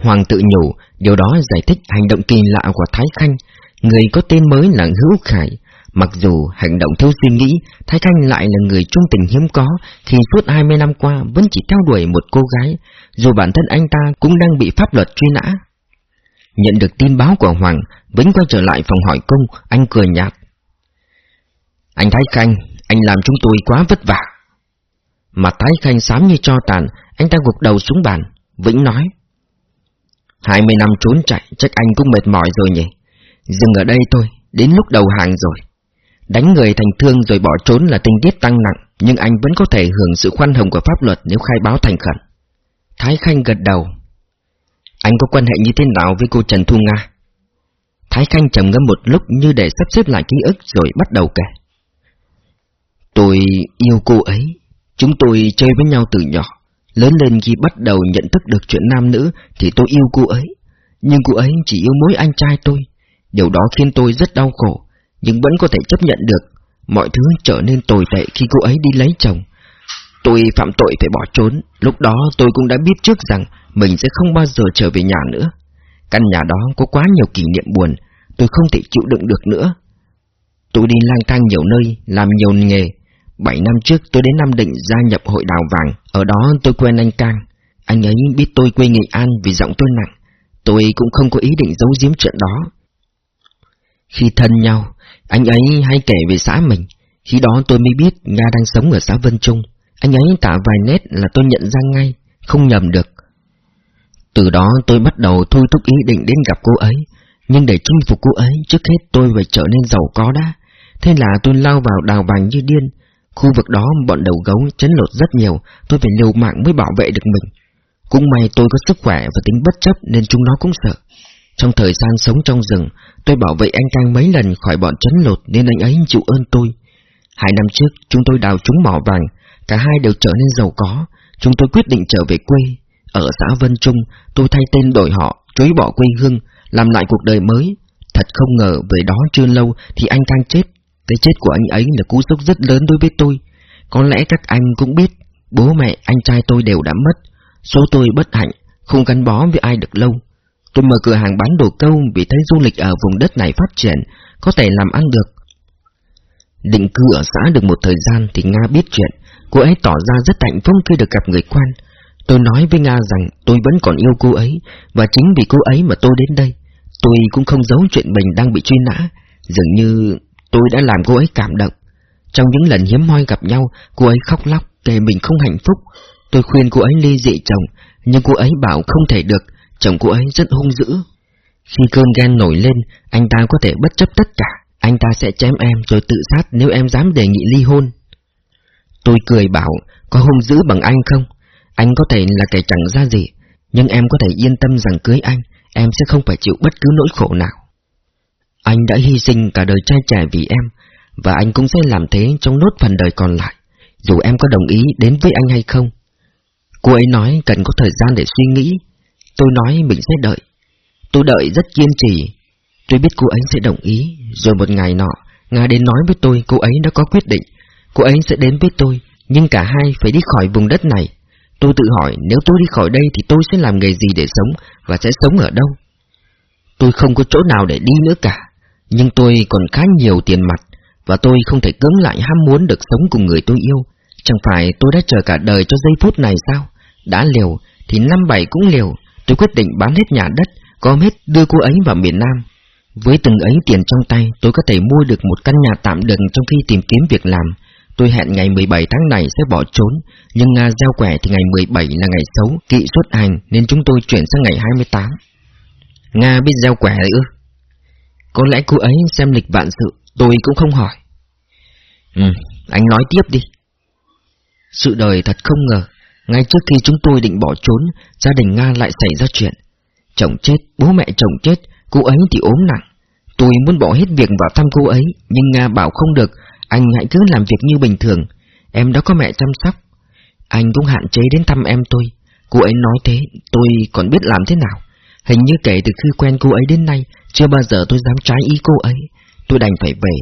Hoàng tự nhủ, điều đó giải thích hành động kỳ lạ của Thái Khanh, người có tên mới là Hữu Khải. Mặc dù hành động thiếu suy nghĩ, Thái Khanh lại là người trung tình hiếm có khi suốt 20 năm qua vẫn chỉ theo đuổi một cô gái, dù bản thân anh ta cũng đang bị pháp luật truy nã. Nhận được tin báo của Hoàng, Vĩnh quay trở lại phòng hỏi công, anh cười nhạt. Anh Thái Khanh, anh làm chúng tôi quá vất vả. Mặt Thái Khanh xám như cho tàn, anh ta gục đầu xuống bàn. Vĩnh nói. Hai mươi năm trốn chạy, chắc anh cũng mệt mỏi rồi nhỉ. Dừng ở đây thôi, đến lúc đầu hàng rồi. Đánh người thành thương rồi bỏ trốn là tình tiết tăng nặng, nhưng anh vẫn có thể hưởng sự khoan hồng của pháp luật nếu khai báo thành khẩn. Thái Khanh gật đầu. Anh có quan hệ như thế nào với cô Trần Thu Nga? Thái Khanh trầm ngâm một lúc như để sắp xếp lại ký ức rồi bắt đầu kể. Tôi yêu cô ấy, chúng tôi chơi với nhau từ nhỏ. Lớn lên khi bắt đầu nhận thức được chuyện nam nữ thì tôi yêu cô ấy. Nhưng cô ấy chỉ yêu mỗi anh trai tôi. Điều đó khiến tôi rất đau khổ, nhưng vẫn có thể chấp nhận được. Mọi thứ trở nên tồi tệ khi cô ấy đi lấy chồng. Tôi phạm tội phải bỏ trốn, lúc đó tôi cũng đã biết trước rằng mình sẽ không bao giờ trở về nhà nữa. Căn nhà đó có quá nhiều kỷ niệm buồn, tôi không thể chịu đựng được nữa. Tôi đi lang thang nhiều nơi, làm nhiều nghề, Bảy năm trước tôi đến Nam Định gia nhập hội đào vàng, ở đó tôi quen anh Cang. Anh ấy biết tôi quê Nghệ An vì giọng tôi nặng, tôi cũng không có ý định giấu giếm chuyện đó. Khi thân nhau, anh ấy hay kể về xã mình, khi đó tôi mới biết Nga đang sống ở xã Vân Trung. Anh ấy tả vài nét là tôi nhận ra ngay, không nhầm được. Từ đó tôi bắt đầu thôi thúc ý định đến gặp cô ấy, nhưng để chinh phục cô ấy trước hết tôi phải trở nên giàu có đã. Thế là tôi lao vào đào vàng như điên, Khu vực đó bọn đầu gấu chấn lột rất nhiều, tôi phải liều mạng mới bảo vệ được mình. Cũng may tôi có sức khỏe và tính bất chấp nên chúng nó cũng sợ. Trong thời gian sống trong rừng, tôi bảo vệ anh Cang mấy lần khỏi bọn chấn lột nên anh ấy chịu ơn tôi. Hai năm trước, chúng tôi đào trúng mỏ vàng, cả hai đều trở nên giàu có. Chúng tôi quyết định trở về quê. Ở xã Vân Trung, tôi thay tên đổi họ, chối bỏ quê hương, làm lại cuộc đời mới. Thật không ngờ về đó chưa lâu thì anh Cang chết. Cái chết của anh ấy là cú sốc rất lớn đối với tôi. Có lẽ các anh cũng biết, bố mẹ, anh trai tôi đều đã mất. Số tôi bất hạnh, không gắn bó với ai được lâu. Tôi mở cửa hàng bán đồ câu vì thấy du lịch ở vùng đất này phát triển, có thể làm ăn được. Định cư ở xã được một thời gian thì Nga biết chuyện, cô ấy tỏ ra rất hạnh phúc khi được gặp người quan. Tôi nói với Nga rằng tôi vẫn còn yêu cô ấy, và chính vì cô ấy mà tôi đến đây. Tôi cũng không giấu chuyện mình đang bị truy nã, dường như Tôi đã làm cô ấy cảm động. Trong những lần hiếm hoi gặp nhau, cô ấy khóc lóc, kể mình không hạnh phúc. Tôi khuyên cô ấy ly dị chồng, nhưng cô ấy bảo không thể được, chồng cô ấy rất hung dữ. Khi cơn ghen nổi lên, anh ta có thể bất chấp tất cả, anh ta sẽ chém em rồi tự sát nếu em dám đề nghị ly hôn. Tôi cười bảo, có hung dữ bằng anh không? Anh có thể là kẻ chẳng ra gì, nhưng em có thể yên tâm rằng cưới anh, em sẽ không phải chịu bất cứ nỗi khổ nào. Anh đã hy sinh cả đời trai trẻ vì em, và anh cũng sẽ làm thế trong nốt phần đời còn lại, dù em có đồng ý đến với anh hay không. Cô ấy nói cần có thời gian để suy nghĩ. Tôi nói mình sẽ đợi. Tôi đợi rất kiên trì. Tôi biết cô ấy sẽ đồng ý, rồi một ngày nọ, Nga đến nói với tôi cô ấy đã có quyết định. Cô ấy sẽ đến với tôi, nhưng cả hai phải đi khỏi vùng đất này. Tôi tự hỏi nếu tôi đi khỏi đây thì tôi sẽ làm nghề gì để sống và sẽ sống ở đâu. Tôi không có chỗ nào để đi nữa cả. Nhưng tôi còn khá nhiều tiền mặt, và tôi không thể cưỡng lại ham muốn được sống cùng người tôi yêu. Chẳng phải tôi đã chờ cả đời cho giây phút này sao? Đã liều, thì năm bảy cũng liều. Tôi quyết định bán hết nhà đất, gom hết đưa cô ấy vào miền Nam. Với từng ấy tiền trong tay, tôi có thể mua được một căn nhà tạm đừng trong khi tìm kiếm việc làm. Tôi hẹn ngày 17 tháng này sẽ bỏ trốn, nhưng Nga gieo quẻ thì ngày 17 là ngày xấu, kỵ xuất hành nên chúng tôi chuyển sang ngày 28. Nga biết gieo quẻ ư? Có lẽ cô ấy xem lịch vạn sự, tôi cũng không hỏi. Ừ, anh nói tiếp đi. Sự đời thật không ngờ, ngay trước khi chúng tôi định bỏ trốn, gia đình Nga lại xảy ra chuyện. Chồng chết, bố mẹ chồng chết, cô ấy thì ốm nặng. Tôi muốn bỏ hết việc vào thăm cô ấy, nhưng Nga bảo không được, anh hãy cứ làm việc như bình thường. em đã có mẹ chăm sóc. Anh cũng hạn chế đến thăm em tôi. Cô ấy nói thế, tôi còn biết làm thế nào. Hình như kể từ khi quen cô ấy đến nay, chưa bao giờ tôi dám trái ý cô ấy. Tôi đành phải về,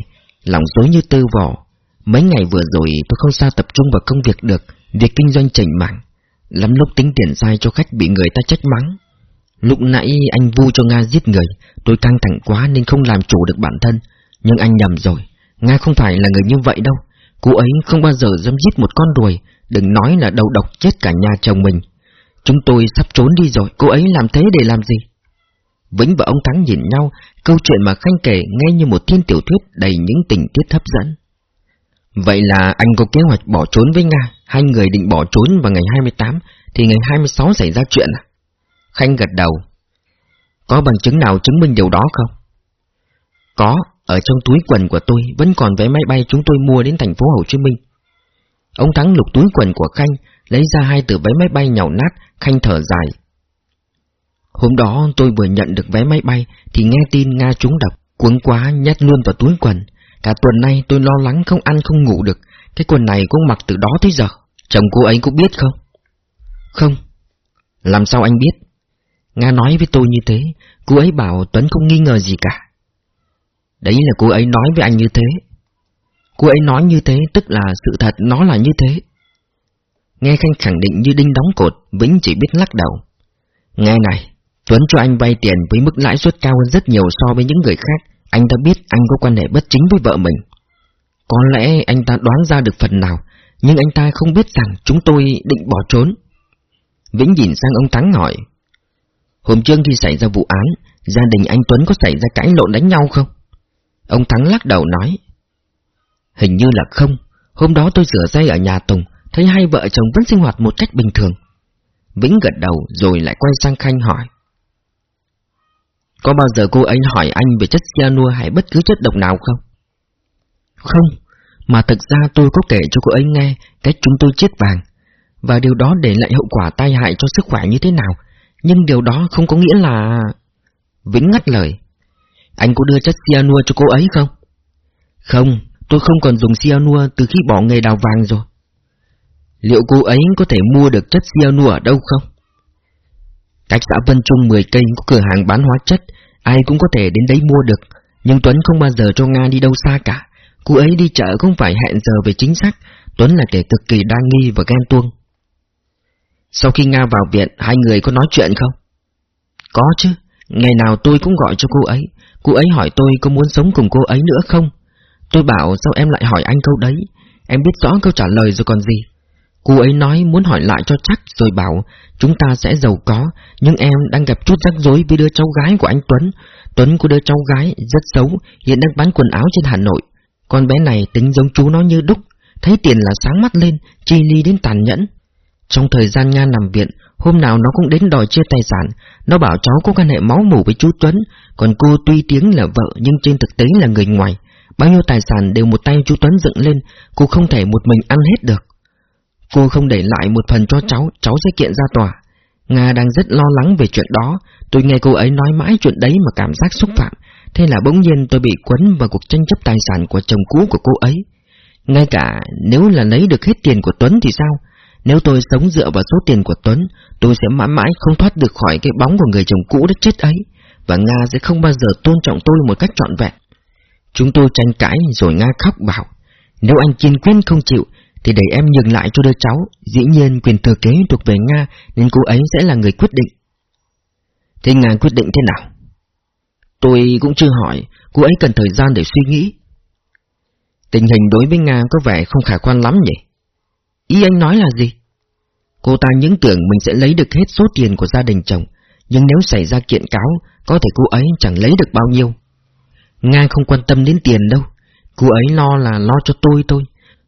lòng dối như tơ vỏ. Mấy ngày vừa rồi tôi không sao tập trung vào công việc được, việc kinh doanh chảnh mảng. Lắm lúc tính tiền sai cho khách bị người ta trách mắng. Lúc nãy anh vu cho Nga giết người, tôi căng thẳng quá nên không làm chủ được bản thân. Nhưng anh nhầm rồi, Nga không phải là người như vậy đâu. Cô ấy không bao giờ dám giết một con ruồi. đừng nói là đầu độc chết cả nhà chồng mình. Chúng tôi sắp trốn đi rồi, cô ấy làm thế để làm gì? Vĩnh và ông Thắng nhìn nhau, câu chuyện mà Khanh kể nghe như một thiên tiểu thuyết đầy những tình tiết hấp dẫn. Vậy là anh có kế hoạch bỏ trốn với Nga, hai người định bỏ trốn vào ngày 28, thì ngày 26 xảy ra chuyện à? Khanh gật đầu. Có bằng chứng nào chứng minh điều đó không? Có, ở trong túi quần của tôi vẫn còn vé máy bay chúng tôi mua đến thành phố Hồ Chí Minh. Ông Thắng lục túi quần của Khanh, lấy ra hai tờ vé máy bay nhàu nát, Khanh thở dài. Hôm đó tôi vừa nhận được vé máy bay thì nghe tin Nga trúng độc, cuống quá nhét luôn vào túi quần. Cả tuần nay tôi lo lắng không ăn không ngủ được, cái quần này cũng mặc từ đó tới giờ. Chồng cô ấy cũng biết không? Không. Làm sao anh biết? Nga nói với tôi như thế, cô ấy bảo Tuấn không nghi ngờ gì cả. Đấy là cô ấy nói với anh như thế. Cô ấy nói như thế tức là sự thật nó là như thế. Nghe Khanh khẳng định như đinh đóng cột, Vĩnh chỉ biết lắc đầu. Nghe này, Tuấn cho anh vay tiền với mức lãi suất cao hơn rất nhiều so với những người khác. Anh ta biết anh có quan hệ bất chính với vợ mình. Có lẽ anh ta đoán ra được phần nào, nhưng anh ta không biết rằng chúng tôi định bỏ trốn. Vĩnh nhìn sang ông Thắng hỏi. Hôm trước khi xảy ra vụ án, gia đình anh Tuấn có xảy ra cãi lộn đánh nhau không? Ông Thắng lắc đầu nói. Hình như là không, hôm đó tôi rửa dây ở nhà Tùng, thấy hai vợ chồng vẫn sinh hoạt một cách bình thường. Vĩnh gật đầu rồi lại quay sang Khanh hỏi. Có bao giờ cô ấy hỏi anh về chất cyanua hay bất cứ chất độc nào không? Không, mà thực ra tôi có kể cho cô ấy nghe cách chúng tôi chết vàng, và điều đó để lại hậu quả tai hại cho sức khỏe như thế nào, nhưng điều đó không có nghĩa là... Vĩnh ngắt lời. Anh có đưa chất cyanua cho cô ấy không? Không, tôi không còn dùng cyanua từ khi bỏ nghề đào vàng rồi. Liệu cô ấy có thể mua được chất cyanua ở đâu không? Cách xã Vân Trung 10 cây có cửa hàng bán hóa chất, ai cũng có thể đến đấy mua được, nhưng Tuấn không bao giờ cho Nga đi đâu xa cả. Cô ấy đi chợ không phải hẹn giờ về chính xác, Tuấn là kẻ cực kỳ đa nghi và ghen tuông. Sau khi Nga vào viện, hai người có nói chuyện không? Có chứ, ngày nào tôi cũng gọi cho cô ấy, cô ấy hỏi tôi có muốn sống cùng cô ấy nữa không? Tôi bảo sao em lại hỏi anh câu đấy, em biết rõ câu trả lời rồi còn gì. Cô ấy nói muốn hỏi lại cho chắc rồi bảo chúng ta sẽ giàu có, nhưng em đang gặp chút rắc rối với đứa cháu gái của anh Tuấn. Tuấn có đứa cháu gái rất xấu, hiện đang bán quần áo trên Hà Nội. Con bé này tính giống chú nó như đúc, thấy tiền là sáng mắt lên, chi ly đến tàn nhẫn. Trong thời gian Nga nằm viện, hôm nào nó cũng đến đòi chia tài sản, nó bảo cháu có quan hệ máu mủ với chú Tuấn, còn cô tuy tiếng là vợ nhưng trên thực tế là người ngoài. Bao nhiêu tài sản đều một tay chú Tuấn dựng lên, cô không thể một mình ăn hết được. Cô không để lại một phần cho cháu, cháu sẽ kiện ra tòa. Nga đang rất lo lắng về chuyện đó, tôi nghe cô ấy nói mãi chuyện đấy mà cảm giác xúc phạm, thế là bỗng nhiên tôi bị quấn vào cuộc tranh chấp tài sản của chồng cũ của cô ấy. Ngay cả nếu là lấy được hết tiền của Tuấn thì sao? Nếu tôi sống dựa vào số tiền của Tuấn, tôi sẽ mãi mãi không thoát được khỏi cái bóng của người chồng cũ đã chết ấy, và Nga sẽ không bao giờ tôn trọng tôi một cách trọn vẹn. Chúng tôi tranh cãi rồi Nga khóc bảo, nếu anh kiên quyết không chịu, thì để em nhường lại cho đứa cháu, dĩ nhiên quyền thừa kế thuộc về Nga nên cô ấy sẽ là người quyết định. Thế Nga quyết định thế nào? Tôi cũng chưa hỏi, cô ấy cần thời gian để suy nghĩ. Tình hình đối với Nga có vẻ không khả quan lắm nhỉ? Ý anh nói là gì? Cô ta những tưởng mình sẽ lấy được hết số tiền của gia đình chồng, nhưng nếu xảy ra kiện cáo, có thể cô ấy chẳng lấy được bao nhiêu. Nga không quan tâm đến tiền đâu, cô ấy lo là lo cho tôi thôi.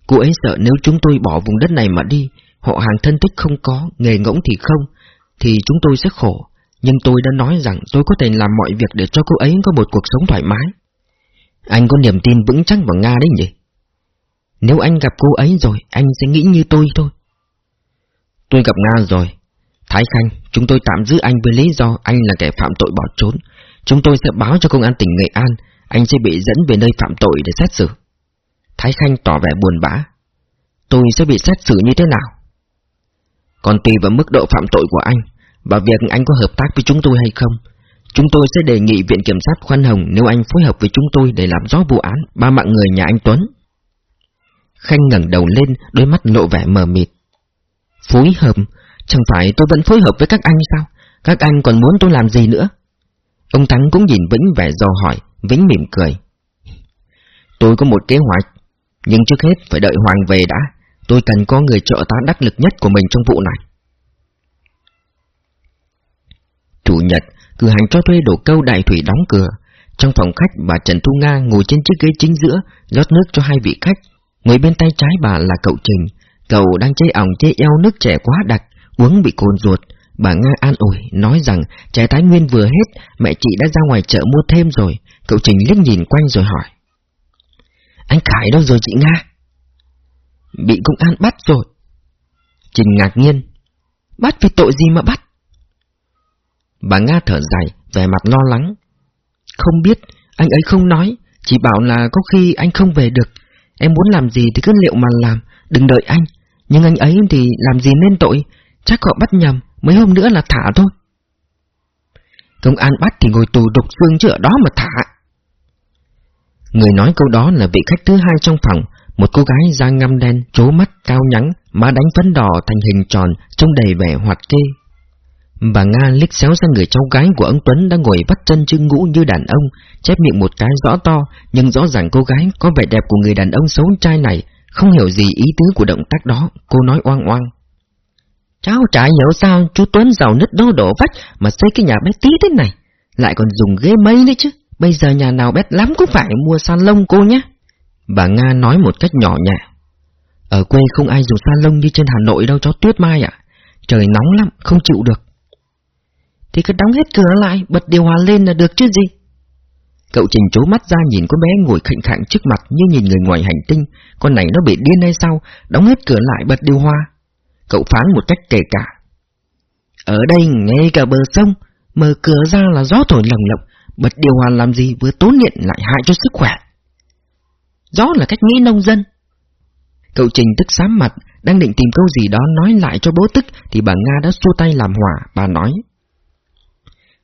Cô ấy sợ nếu chúng tôi bỏ vùng đất này mà đi, họ hàng thân thích không có, nghề ngỗng thì không, thì chúng tôi sẽ khổ. Nhưng tôi đã nói rằng tôi có thể làm mọi việc để cho cô ấy có một cuộc sống thoải mái. Anh có niềm tin vững chắc vào Nga đấy nhỉ? Nếu anh gặp cô ấy rồi, anh sẽ nghĩ như tôi thôi. Tôi gặp Nga rồi. Thái Khanh, chúng tôi tạm giữ anh với lý do anh là kẻ phạm tội bỏ trốn. Chúng tôi sẽ báo cho công an tỉnh Nghệ An, anh sẽ bị dẫn về nơi phạm tội để xét xử. Thái Khanh tỏ vẻ buồn bã. tôi sẽ bị xét xử như thế nào? Còn tùy vào mức độ phạm tội của anh, và việc anh có hợp tác với chúng tôi hay không. Chúng tôi sẽ đề nghị Viện Kiểm sát khoan hồng nếu anh phối hợp với chúng tôi để làm rõ vụ án ba mạng người nhà anh Tuấn. Khanh ngẩng đầu lên, đôi mắt lộ vẻ mờ mịt. Phối hợp? Chẳng phải tôi vẫn phối hợp với các anh sao? Các anh còn muốn tôi làm gì nữa? Ông Thắng cũng nhìn Vĩnh vẻ do hỏi, Vĩnh mỉm cười. Tôi có một kế hoạch, nhưng trước hết phải đợi Hoàng về đã. Tôi cần có người trợ tá đắc lực nhất của mình trong vụ này. Chủ nhật, cửa hàng cho thuê đổ câu đại thủy đóng cửa. Trong phòng khách, bà Trần Thu Nga ngồi trên chiếc ghế chính giữa, rót nước cho hai vị khách. Ngồi bên tay trái bà là cậu Trình. Cậu đang chơi ỏng chê eo nước trẻ quá đặc, uống bị cồn ruột. Bà Nga an ủi, nói rằng trái tái nguyên vừa hết, mẹ chị đã ra ngoài chợ mua thêm rồi. Cậu Trình liếc nhìn quanh rồi hỏi. Anh Khải đâu rồi chị Nga? Bị công an bắt rồi. Trình ngạc nhiên. Bắt vì tội gì mà bắt? Bà Nga thở dài, vẻ mặt lo lắng. Không biết, anh ấy không nói, chỉ bảo là có khi anh không về được. Em muốn làm gì thì cứ liệu mà làm, đừng đợi anh. Nhưng anh ấy thì làm gì nên tội, chắc họ bắt nhầm, mấy hôm nữa là thả thôi. Công an bắt thì ngồi tù đục xương chứ ở đó mà thả. Người nói câu đó là vị khách thứ hai trong phòng, một cô gái da ngăm đen, trố mắt, cao nhắn, má đánh phấn đỏ thành hình tròn, trông đầy vẻ hoạt kê. Bà Nga liếc xéo sang người cháu gái của ông Tuấn đang ngồi bắt chân chưng ngũ như đàn ông, chép miệng một cái rõ to, nhưng rõ ràng cô gái có vẻ đẹp của người đàn ông xấu trai này, không hiểu gì ý tứ của động tác đó, cô nói oang oang. Cháu chả hiểu sao chú Tuấn giàu nứt đô đổ vách mà xây cái nhà bé tí thế này, lại còn dùng ghế mây nữa chứ, bây giờ nhà nào bét lắm cũng phải mua salon cô nhé. Bà Nga nói một cách nhỏ nhẹ. Ở quê không ai dùng salon như trên Hà Nội đâu cháu Tuyết Mai ạ. Trời nóng lắm, không chịu được. Thì cứ đóng hết cửa lại, bật điều hòa lên là được chứ gì. Cậu Trình chố mắt ra nhìn con bé ngồi khệnh khạng trước mặt như nhìn người ngoài hành tinh. Con này nó bị điên hay sao? Đóng hết cửa lại bật điều hòa. Cậu phán một cách kể cả. Ở đây ngay cả bờ sông, mở cửa ra là gió thổi lồng lộng, bật điều hòa làm gì vừa tốn điện lại hại cho sức khỏe. Gió là cách nghĩ nông dân. Cậu Trình tức sám mặt, đang định tìm câu gì đó nói lại cho bố tức thì bà Nga đã xua tay làm hỏa, bà nói.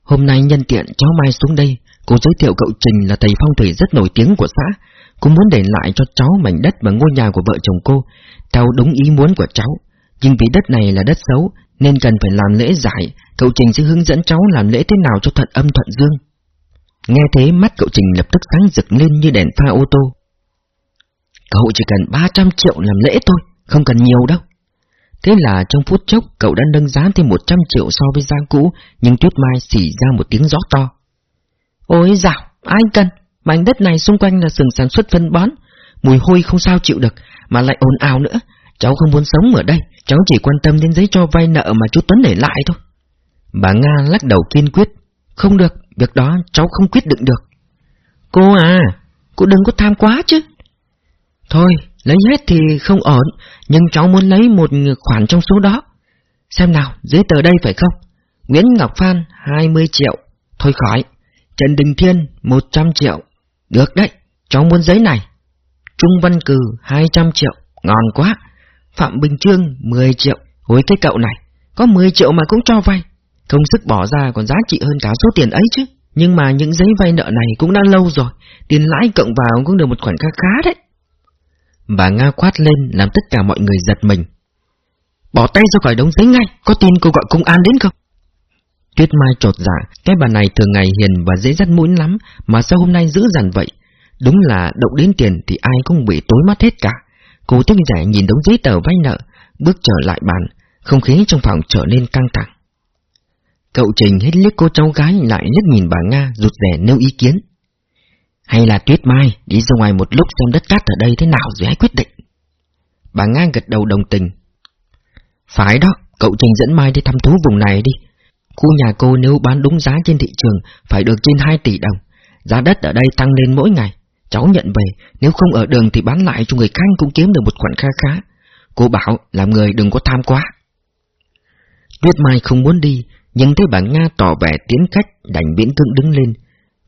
Hôm nay nhân tiện cháu Mai xuống đây, cô giới thiệu cậu Trình là thầy phong thủy rất nổi tiếng của xã. Cô muốn để lại cho cháu mảnh đất và ngôi nhà của vợ chồng cô, theo đúng ý muốn của cháu. Nhưng vì đất này là đất xấu, nên cần phải làm lễ giải, cậu Trình sẽ hướng dẫn cháu làm lễ thế nào cho thuận âm thuận dương. Nghe thế mắt cậu Trình lập tức sáng rực lên như đèn pha ô tô. Cậu chỉ cần 300 triệu làm lễ thôi, không cần nhiều đâu. Thế là trong phút chốc cậu đã nâng giá thêm 100 triệu so với giá cũ, nhưng Tuyết Mai xỉ ra một tiếng gió to. Ôi dạo, ai cần, mảnh đất này xung quanh là sừng sản xuất phân bón, mùi hôi không sao chịu được, mà lại ồn ào nữa. Cháu không muốn sống ở đây, cháu chỉ quan tâm đến giấy cho vay nợ mà chú Tuấn để lại thôi. Bà Nga lắc đầu kiên quyết, không được, việc đó cháu không quyết định được. Cô à, cô đừng có tham quá chứ. Thôi, lấy hết thì không ổn, nhưng cháu muốn lấy một khoản trong số đó. Xem nào, giấy tờ đây phải không? Nguyễn Ngọc Phan, 20 triệu. Thôi khỏi. Trần Đình Thiên, 100 triệu. Được đấy, cháu muốn giấy này. Trung Văn Cừ, 200 triệu. Ngon quá. Phạm Bình Trương, 10 triệu. Hối cái cậu này, có 10 triệu mà cũng cho vay. Công sức bỏ ra còn giá trị hơn cả số tiền ấy chứ. Nhưng mà những giấy vay nợ này cũng đã lâu rồi. Tiền lãi cộng vào cũng được một khoản khá khá đấy. Bà Nga quát lên làm tất cả mọi người giật mình. Bỏ tay ra khỏi đống giấy ngay, có tin cô gọi công an đến không? Tuyết Mai trột dạ, cái bà này thường ngày hiền và dễ dắt mũi lắm, mà sao hôm nay dữ dằn vậy? Đúng là động đến tiền thì ai cũng bị tối mắt hết cả. Cô tức rẻ nhìn đống giấy tờ vay nợ, bước trở lại bàn, không khí trong phòng trở nên căng thẳng. Cậu Trình hết liếc cô cháu gái lại liếc nhìn bà Nga rụt rẻ nêu ý kiến. Hay là Tuyết Mai đi ra ngoài một lúc xem đất cát ở đây thế nào rồi hãy quyết định. Bà Nga gật đầu đồng tình. Phải đó, cậu Trình dẫn Mai đi thăm thú vùng này đi. Khu nhà cô nếu bán đúng giá trên thị trường phải được trên 2 tỷ đồng. Giá đất ở đây tăng lên mỗi ngày. Cháu nhận về, nếu không ở đường thì bán lại cho người khác cũng kiếm được một khoản kha khá. Cô bảo làm người đừng có tham quá. Tuyết Mai không muốn đi, nhưng thấy bà Nga tỏ vẻ tiến khách đành biến cưỡng đứng lên.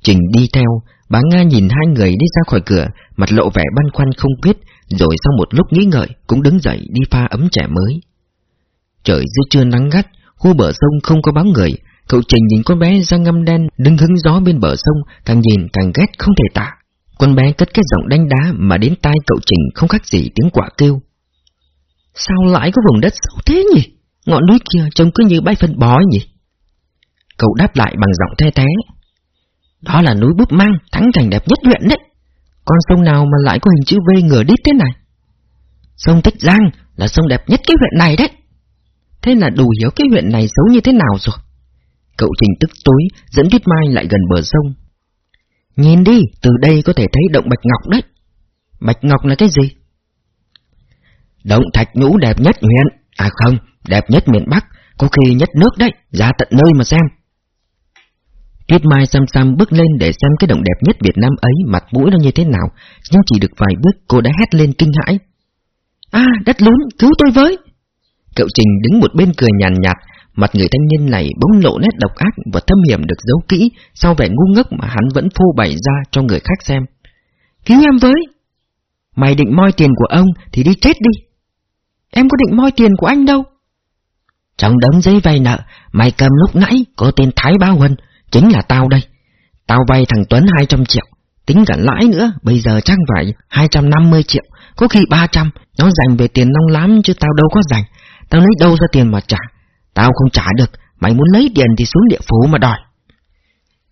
Trình đi theo, Bà Nga nhìn hai người đi ra khỏi cửa, mặt lộ vẻ băn khoăn không biết, rồi sau một lúc nghĩ ngợi cũng đứng dậy đi pha ấm trẻ mới. Trời giữa trưa nắng gắt, khu bờ sông không có bóng người, cậu Trình nhìn con bé da ngâm đen đứng hứng gió bên bờ sông, càng nhìn càng ghét không thể tả. Con bé cất cái giọng đánh đá mà đến tai cậu Trình không khác gì tiếng quả kêu. Sao lại có vùng đất xấu thế nhỉ? Ngọn núi kia trông cứ như bãi phân bó nhỉ? Cậu đáp lại bằng giọng the té Đó là núi Búp Mang, thắng cảnh đẹp nhất huyện đấy. Con sông nào mà lại có hình chữ V ngửa đít thế này? Sông Tích Giang là sông đẹp nhất cái huyện này đấy. Thế là đủ hiểu cái huyện này xấu như thế nào rồi. Cậu Trình tức tối dẫn Tuyết Mai lại gần bờ sông. Nhìn đi, từ đây có thể thấy động Bạch Ngọc đấy. Bạch Ngọc là cái gì? Động Thạch Nhũ đẹp nhất huyện, à không, đẹp nhất miền Bắc, có khi nhất nước đấy, ra tận nơi mà xem. Tuyết Mai xăm xăm bước lên để xem cái động đẹp nhất Việt Nam ấy mặt mũi nó như thế nào, nhưng chỉ được vài bước cô đã hét lên kinh hãi. À, đất lún, cứu tôi với! Cậu Trình đứng một bên cười nhàn nhạt, mặt người thanh niên này bỗng lộ nét độc ác và thâm hiểm được giấu kỹ sau vẻ ngu ngốc mà hắn vẫn phô bày ra cho người khác xem. Cứu em với! Mày định moi tiền của ông thì đi chết đi! Em có định moi tiền của anh đâu! Trong đống giấy vay nợ, mày cầm lúc nãy có tên Thái Ba Huân, chính là tao đây. Tao vay thằng Tuấn 200 triệu, tính cả lãi nữa, bây giờ chắc phải 250 triệu, có khi 300, nó dành về tiền nông lắm chứ tao đâu có dành. Tao lấy đâu ra tiền mà trả, tao không trả được, mày muốn lấy tiền thì xuống địa phủ mà đòi.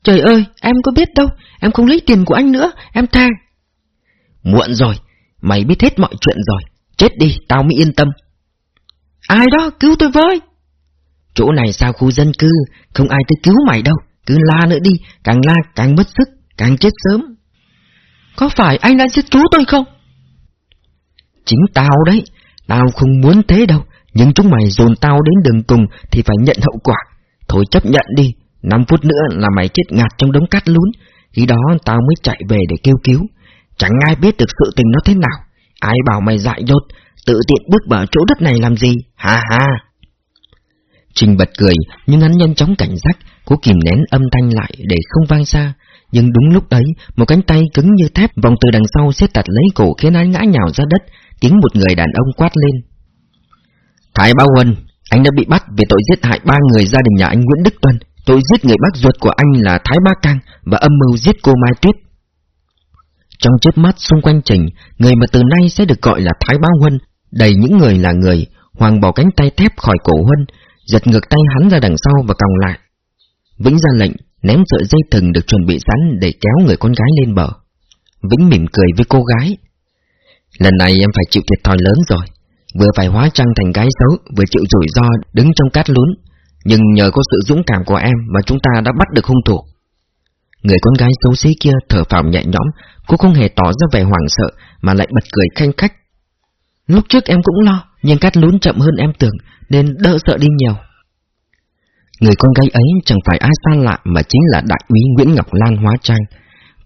Trời ơi, em có biết đâu, em không lấy tiền của anh nữa, em tha. Muộn rồi, mày biết hết mọi chuyện rồi, chết đi, tao mới yên tâm. Ai đó, cứu tôi với! Chỗ này sao khu dân cư, không ai tới cứu mày đâu, cứ la nữa đi, càng la càng mất sức, càng chết sớm. Có phải anh đã giết cứu tôi không? Chính tao đấy, tao không muốn thế đâu, nhưng chúng mày dồn tao đến đường cùng thì phải nhận hậu quả. Thôi chấp nhận đi, 5 phút nữa là mày chết ngạt trong đống cát lún, khi đó tao mới chạy về để kêu cứu. Chẳng ai biết được sự tình nó thế nào, ai bảo mày dại dột, tự tiện bước vào chỗ đất này làm gì, ha ha. Trình bật cười, nhưng hắn nhanh chóng cảnh giác, cố kìm nén âm thanh lại để không vang xa. Nhưng đúng lúc đấy, một cánh tay cứng như thép vòng từ đằng sau siết chặt lấy cổ khiến anh ngã nhào ra đất, tiếng một người đàn ông quát lên. Thái Bao Huân, anh đã bị bắt vì tội giết hại ba người gia đình nhà anh Nguyễn Đức Tuân. Tội giết người bác ruột của anh là Thái Ba Cang và âm mưu giết cô Mai Tuyết. Trong chớp mắt xung quanh Trình, người mà từ nay sẽ được gọi là Thái Bao Huân, đầy những người là người, Hoàng bỏ cánh tay thép khỏi cổ Huân, giật ngược tay hắn ra đằng sau và còng lại. Vĩnh ra lệnh, ném sợi dây thừng được chuẩn bị sẵn để kéo người con gái lên bờ. Vĩnh mỉm cười với cô gái. Lần này em phải chịu thiệt thòi lớn rồi, vừa phải hóa trang thành gái xấu, vừa chịu rủi ro đứng trong cát lún. Nhưng nhờ có sự dũng cảm của em mà chúng ta đã bắt được hung thủ. Người con gái xấu xí kia thở phào nhẹ nhõm, cô không hề tỏ ra vẻ hoảng sợ mà lại bật cười khanh khách. Lúc trước em cũng lo, nhưng cát lún chậm hơn em tưởng, nên đỡ sợ đi nhiều. Người con gái ấy chẳng phải ai xa lạ mà chính là đại úy Nguyễn Ngọc Lan hóa trang.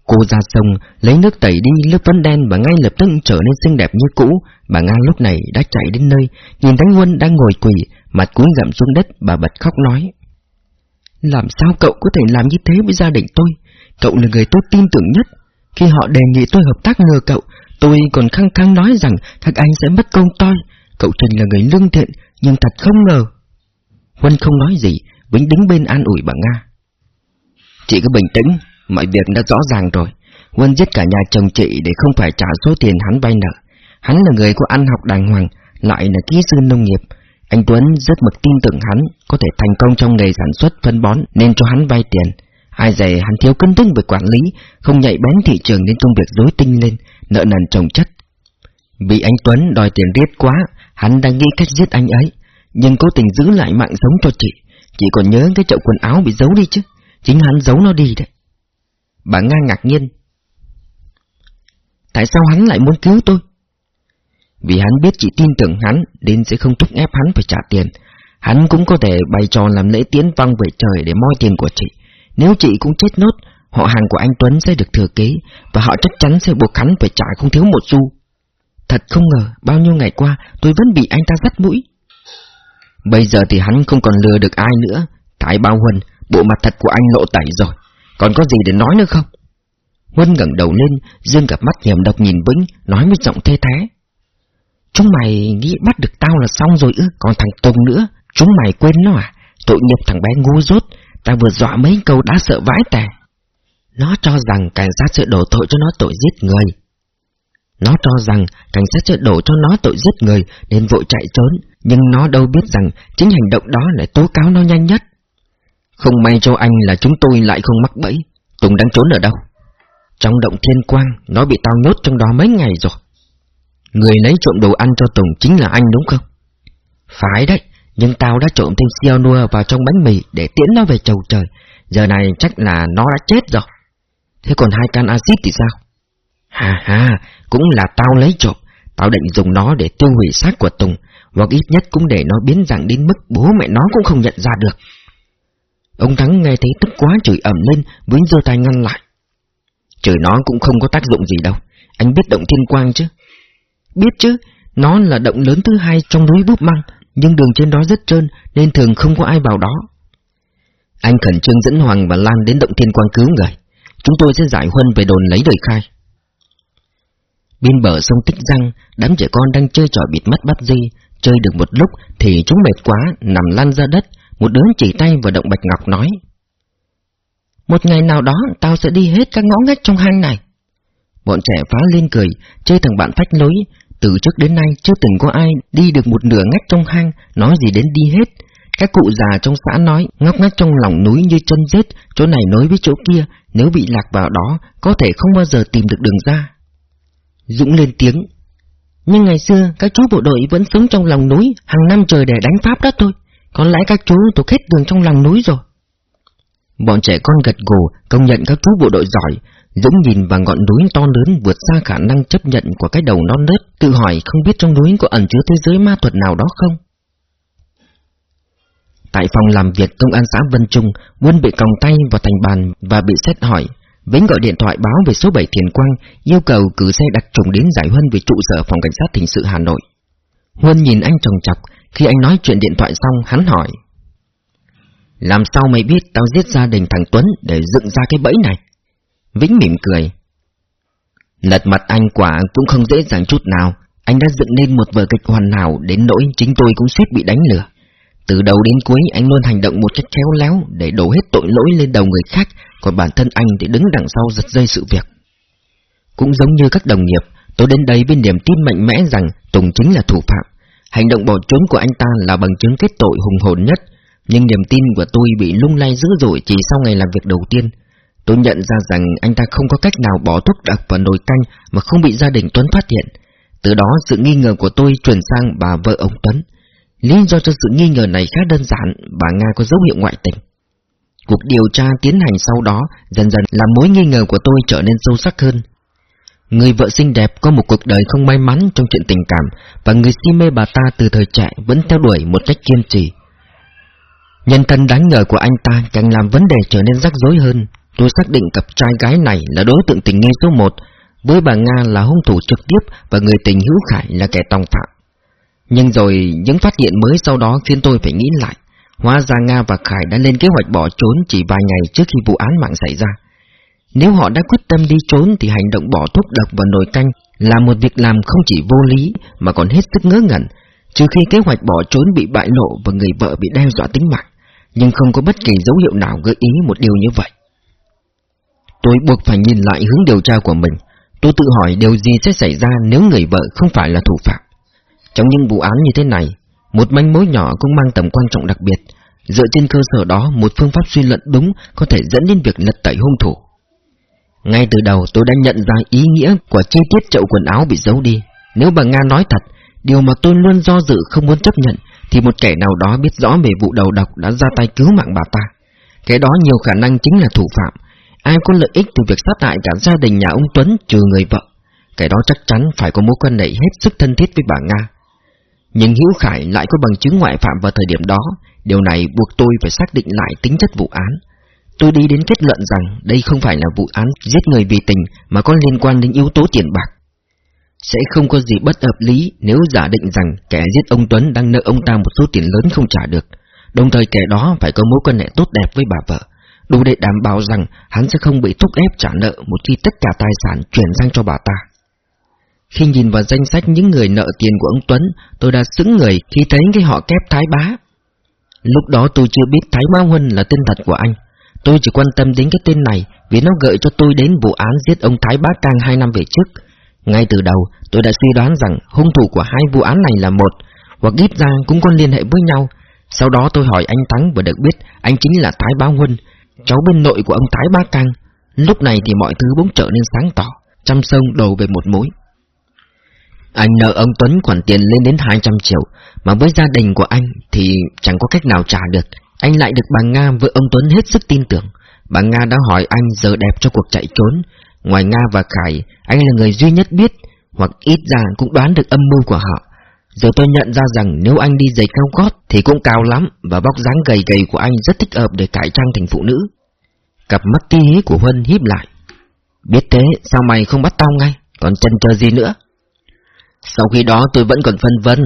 Cô ra sông, lấy nước tẩy đi lớp phấn đen và ngay lập tức trở nên xinh đẹp như cũ. Bà Nga lúc này đã chạy đến nơi, nhìn Thánh Huân đang ngồi quỳ, mặt cúi gặm xuống đất, bà bật khóc nói. Làm sao cậu có thể làm như thế với gia đình tôi? Cậu là người tôi tin tưởng nhất. Khi họ đề nghị tôi hợp tác nhờ cậu, tôi còn khăng khăng nói rằng các anh sẽ mất công tôi. Cậu Trình là người lương thiện, nhưng thật không ngờ. Huân không nói gì, Vĩnh đứng bên an ủi bà Nga. Chị cứ bình tĩnh, mọi việc đã rõ ràng rồi. Quân giết cả nhà chồng chị để không phải trả số tiền hắn vay nợ. Hắn là người có ăn học đàng hoàng, lại là kỹ sư nông nghiệp. Anh Tuấn rất mực tin tưởng hắn có thể thành công trong nghề sản xuất phân bón nên cho hắn vay tiền. Ai dè hắn thiếu cân thức về quản lý, không nhạy bén thị trường nên công việc rối tinh lên, nợ nần chồng chất. Vì anh Tuấn đòi tiền riết quá, hắn đang nghĩ cách giết anh ấy, nhưng cố tình giữ lại mạng sống cho chị. Chị còn nhớ cái chậu quần áo bị giấu đi chứ, chính hắn giấu nó đi đấy. Bà Nga ngạc nhiên. Tại sao hắn lại muốn cứu tôi? Vì hắn biết chị tin tưởng hắn nên sẽ không thúc ép hắn phải trả tiền. Hắn cũng có thể bày trò làm lễ tiến vong về trời để moi tiền của chị. Nếu chị cũng chết nốt, họ hàng của anh Tuấn sẽ được thừa kế và họ chắc chắn sẽ buộc hắn phải trả không thiếu một xu. Thật không ngờ, bao nhiêu ngày qua tôi vẫn bị anh ta dắt mũi. Bây giờ thì hắn không còn lừa được ai nữa. Thái Bao Huân, bộ mặt thật của anh lộ tẩy rồi. Còn có gì để nói nữa không? Huân ngẩng đầu lên, dương cặp mắt hiểm độc nhìn Vĩnh, nói với giọng thê thế. Chúng mày nghĩ bắt được tao là xong rồi ư, còn thằng Tùng nữa, chúng mày quên nó à? Tội nghiệp thằng bé ngu dốt, tao vừa dọa mấy câu đã sợ vãi tè. Nó cho rằng cảnh sát sẽ đổ tội cho nó tội giết người. Nó cho rằng cảnh sát sẽ đổ cho nó tội giết người nên vội chạy trốn, nhưng nó đâu biết rằng chính hành động đó lại tố cáo nó nhanh nhất. Không may cho anh là chúng tôi lại không mắc bẫy, Tùng đang trốn ở đâu? Trong động thiên quang, nó bị tao nhốt trong đó mấy ngày rồi. Người lấy trộm đồ ăn cho Tùng chính là anh đúng không? Phải đấy, nhưng tao đã trộm thêm cyanua vào trong bánh mì để tiễn nó về chầu trời. Giờ này chắc là nó đã chết rồi. Thế còn hai can axit thì sao? Hà hà, cũng là tao lấy trộm. Tao định dùng nó để tiêu hủy xác của Tùng, hoặc ít nhất cũng để nó biến dạng đến mức bố mẹ nó cũng không nhận ra được. Ông Thắng nghe thấy tức quá chửi ẩm lên, với giơ tay ngăn lại. Chửi nó cũng không có tác dụng gì đâu, anh biết động thiên quang chứ? Biết chứ, nó là động lớn thứ hai trong núi búp măng, nhưng đường trên đó rất trơn nên thường không có ai vào đó. Anh khẩn trương dẫn Hoàng và Lan đến động thiên quang cứu người. Chúng tôi sẽ giải huân về đồn lấy đời khai. Bên bờ sông Tích Răng, đám trẻ con đang chơi trò bịt mắt bắt di, chơi được một lúc thì chúng mệt quá, nằm lăn ra đất, một đứa chỉ tay vào động Bạch Ngọc nói. Một ngày nào đó tao sẽ đi hết các ngõ ngách trong hang này. Bọn trẻ phá lên cười, chơi thằng bạn phách lối, từ trước đến nay chưa từng có ai đi được một nửa ngách trong hang, nói gì đến đi hết. Các cụ già trong xã nói, ngóc ngách trong lòng núi như chân rết, chỗ này nối với chỗ kia, nếu bị lạc vào đó, có thể không bao giờ tìm được đường ra. Dũng lên tiếng. Nhưng ngày xưa, các chú bộ đội vẫn sống trong lòng núi, hàng năm trời để đánh Pháp đó thôi. Có lẽ các chú thuộc hết đường trong lòng núi rồi. Bọn trẻ con gật gù, công nhận các chú bộ đội giỏi, Dũng nhìn vào ngọn núi to lớn vượt xa khả năng chấp nhận của cái đầu non nớt, tự hỏi không biết trong núi có ẩn chứa thế giới ma thuật nào đó không. Tại phòng làm việc công an xã Vân Trung, Quân bị còng tay vào thành bàn và bị xét hỏi. Vĩnh gọi điện thoại báo về số 7 Thiền Quang, yêu cầu cử xe đặc trùng đến giải Huân về trụ sở phòng cảnh sát hình sự Hà Nội. Huân nhìn anh trồng chọc, khi anh nói chuyện điện thoại xong, hắn hỏi. Làm sao mày biết tao giết gia đình thằng Tuấn để dựng ra cái bẫy này? Vĩnh mỉm cười. Lật mặt anh quả cũng không dễ dàng chút nào, anh đã dựng nên một vở kịch hoàn hảo đến nỗi chính tôi cũng suýt bị đánh lừa. Từ đầu đến cuối anh luôn hành động một cách khéo léo để đổ hết tội lỗi lên đầu người khác, còn bản thân anh thì đứng đằng sau giật dây sự việc. Cũng giống như các đồng nghiệp, tôi đến đây với niềm tin mạnh mẽ rằng Tùng chính là thủ phạm. Hành động bỏ trốn của anh ta là bằng chứng kết tội hùng hồn nhất, nhưng niềm tin của tôi bị lung lay dữ dội chỉ sau ngày làm việc đầu tiên. Tôi nhận ra rằng anh ta không có cách nào bỏ thuốc đặc vào nồi canh mà không bị gia đình Tuấn phát hiện. Từ đó sự nghi ngờ của tôi chuyển sang bà vợ ông Tuấn. Lý do cho sự nghi ngờ này khá đơn giản, bà Nga có dấu hiệu ngoại tình. Cuộc điều tra tiến hành sau đó dần dần làm mối nghi ngờ của tôi trở nên sâu sắc hơn. Người vợ xinh đẹp có một cuộc đời không may mắn trong chuyện tình cảm và người si mê bà ta từ thời trẻ vẫn theo đuổi một cách kiên trì. Nhân thân đáng ngờ của anh ta càng làm vấn đề trở nên rắc rối hơn. Tôi xác định cặp trai gái này là đối tượng tình nghi số một, với bà Nga là hung thủ trực tiếp và người tình hữu khải là kẻ tòng phạm. Nhưng rồi những phát hiện mới sau đó khiến tôi phải nghĩ lại. Hóa ra Nga và Khải đã lên kế hoạch bỏ trốn chỉ vài ngày trước khi vụ án mạng xảy ra. Nếu họ đã quyết tâm đi trốn thì hành động bỏ thuốc độc vào nồi canh là một việc làm không chỉ vô lý mà còn hết sức ngớ ngẩn, trừ khi kế hoạch bỏ trốn bị bại lộ và người vợ bị đe dọa tính mạng, nhưng không có bất kỳ dấu hiệu nào gợi ý một điều như vậy. Tôi buộc phải nhìn lại hướng điều tra của mình. Tôi tự hỏi điều gì sẽ xảy ra nếu người vợ không phải là thủ phạm. Trong những vụ án như thế này, một manh mối nhỏ cũng mang tầm quan trọng đặc biệt. Dựa trên cơ sở đó, một phương pháp suy luận đúng có thể dẫn đến việc lật tẩy hung thủ. Ngay từ đầu tôi đã nhận ra ý nghĩa của chi tiết chậu quần áo bị giấu đi. Nếu bà Nga nói thật, điều mà tôi luôn do dự không muốn chấp nhận, thì một kẻ nào đó biết rõ về vụ đầu độc đã ra tay cứu mạng bà ta. Cái đó nhiều khả năng chính là thủ phạm, Ai có lợi ích từ việc sát hại cả gia đình nhà ông Tuấn trừ người vợ Cái đó chắc chắn phải có mối quan hệ hết sức thân thiết với bà Nga nhưng Hiếu Khải lại có bằng chứng ngoại phạm vào thời điểm đó. Điều này buộc tôi phải xác định lại tính chất vụ án. Tôi đi đến kết luận rằng đây không phải là vụ án giết người vì tình mà có liên quan đến yếu tố tiền bạc. Sẽ không có gì bất hợp lý nếu giả định rằng kẻ giết ông Tuấn đang nợ ông ta một số tiền lớn không trả được. Đồng thời kẻ đó phải có mối quan hệ tốt đẹp với bà vợ, đủ để đảm bảo rằng hắn sẽ không bị thúc ép trả nợ một khi tất cả tài sản chuyển sang cho bà ta. Khi nhìn vào danh sách những người nợ tiền của ông Tuấn, tôi đã sững người khi thấy cái họ kép Thái Bá. Lúc đó tôi chưa biết Thái Bá Huân là tên thật của anh. Tôi chỉ quan tâm đến cái tên này vì nó gợi cho tôi đến vụ án giết ông Thái Bá Cang hai năm về trước. Ngay từ đầu, tôi đã suy đoán rằng hung thủ của hai vụ án này là một, hoặc ít ra cũng có liên hệ với nhau. Sau đó tôi hỏi anh Thắng và được biết anh chính là Thái Bá Huân, cháu bên nội của ông Thái Bá Cang. Lúc này thì mọi thứ bỗng trở nên sáng tỏ, trăm sông đổ về một mối. Anh nợ ông Tuấn khoản tiền lên đến 200 triệu, mà với gia đình của anh thì chẳng có cách nào trả được. Anh lại được bà Nga với ông Tuấn hết sức tin tưởng. Bà Nga đã hỏi anh giờ đẹp cho cuộc chạy trốn. Ngoài Nga và Khải, anh là người duy nhất biết, hoặc ít ra cũng đoán được âm mưu của họ. Giờ tôi nhận ra rằng nếu anh đi giày cao gót thì cũng cao lắm, và bóc dáng gầy gầy của anh rất thích hợp để cải trang thành phụ nữ. Cặp mắt tí hí của Huân híp lại. Biết thế, sao mày không bắt tao ngay, còn chân chờ gì nữa? Sau khi đó tôi vẫn còn phân vân,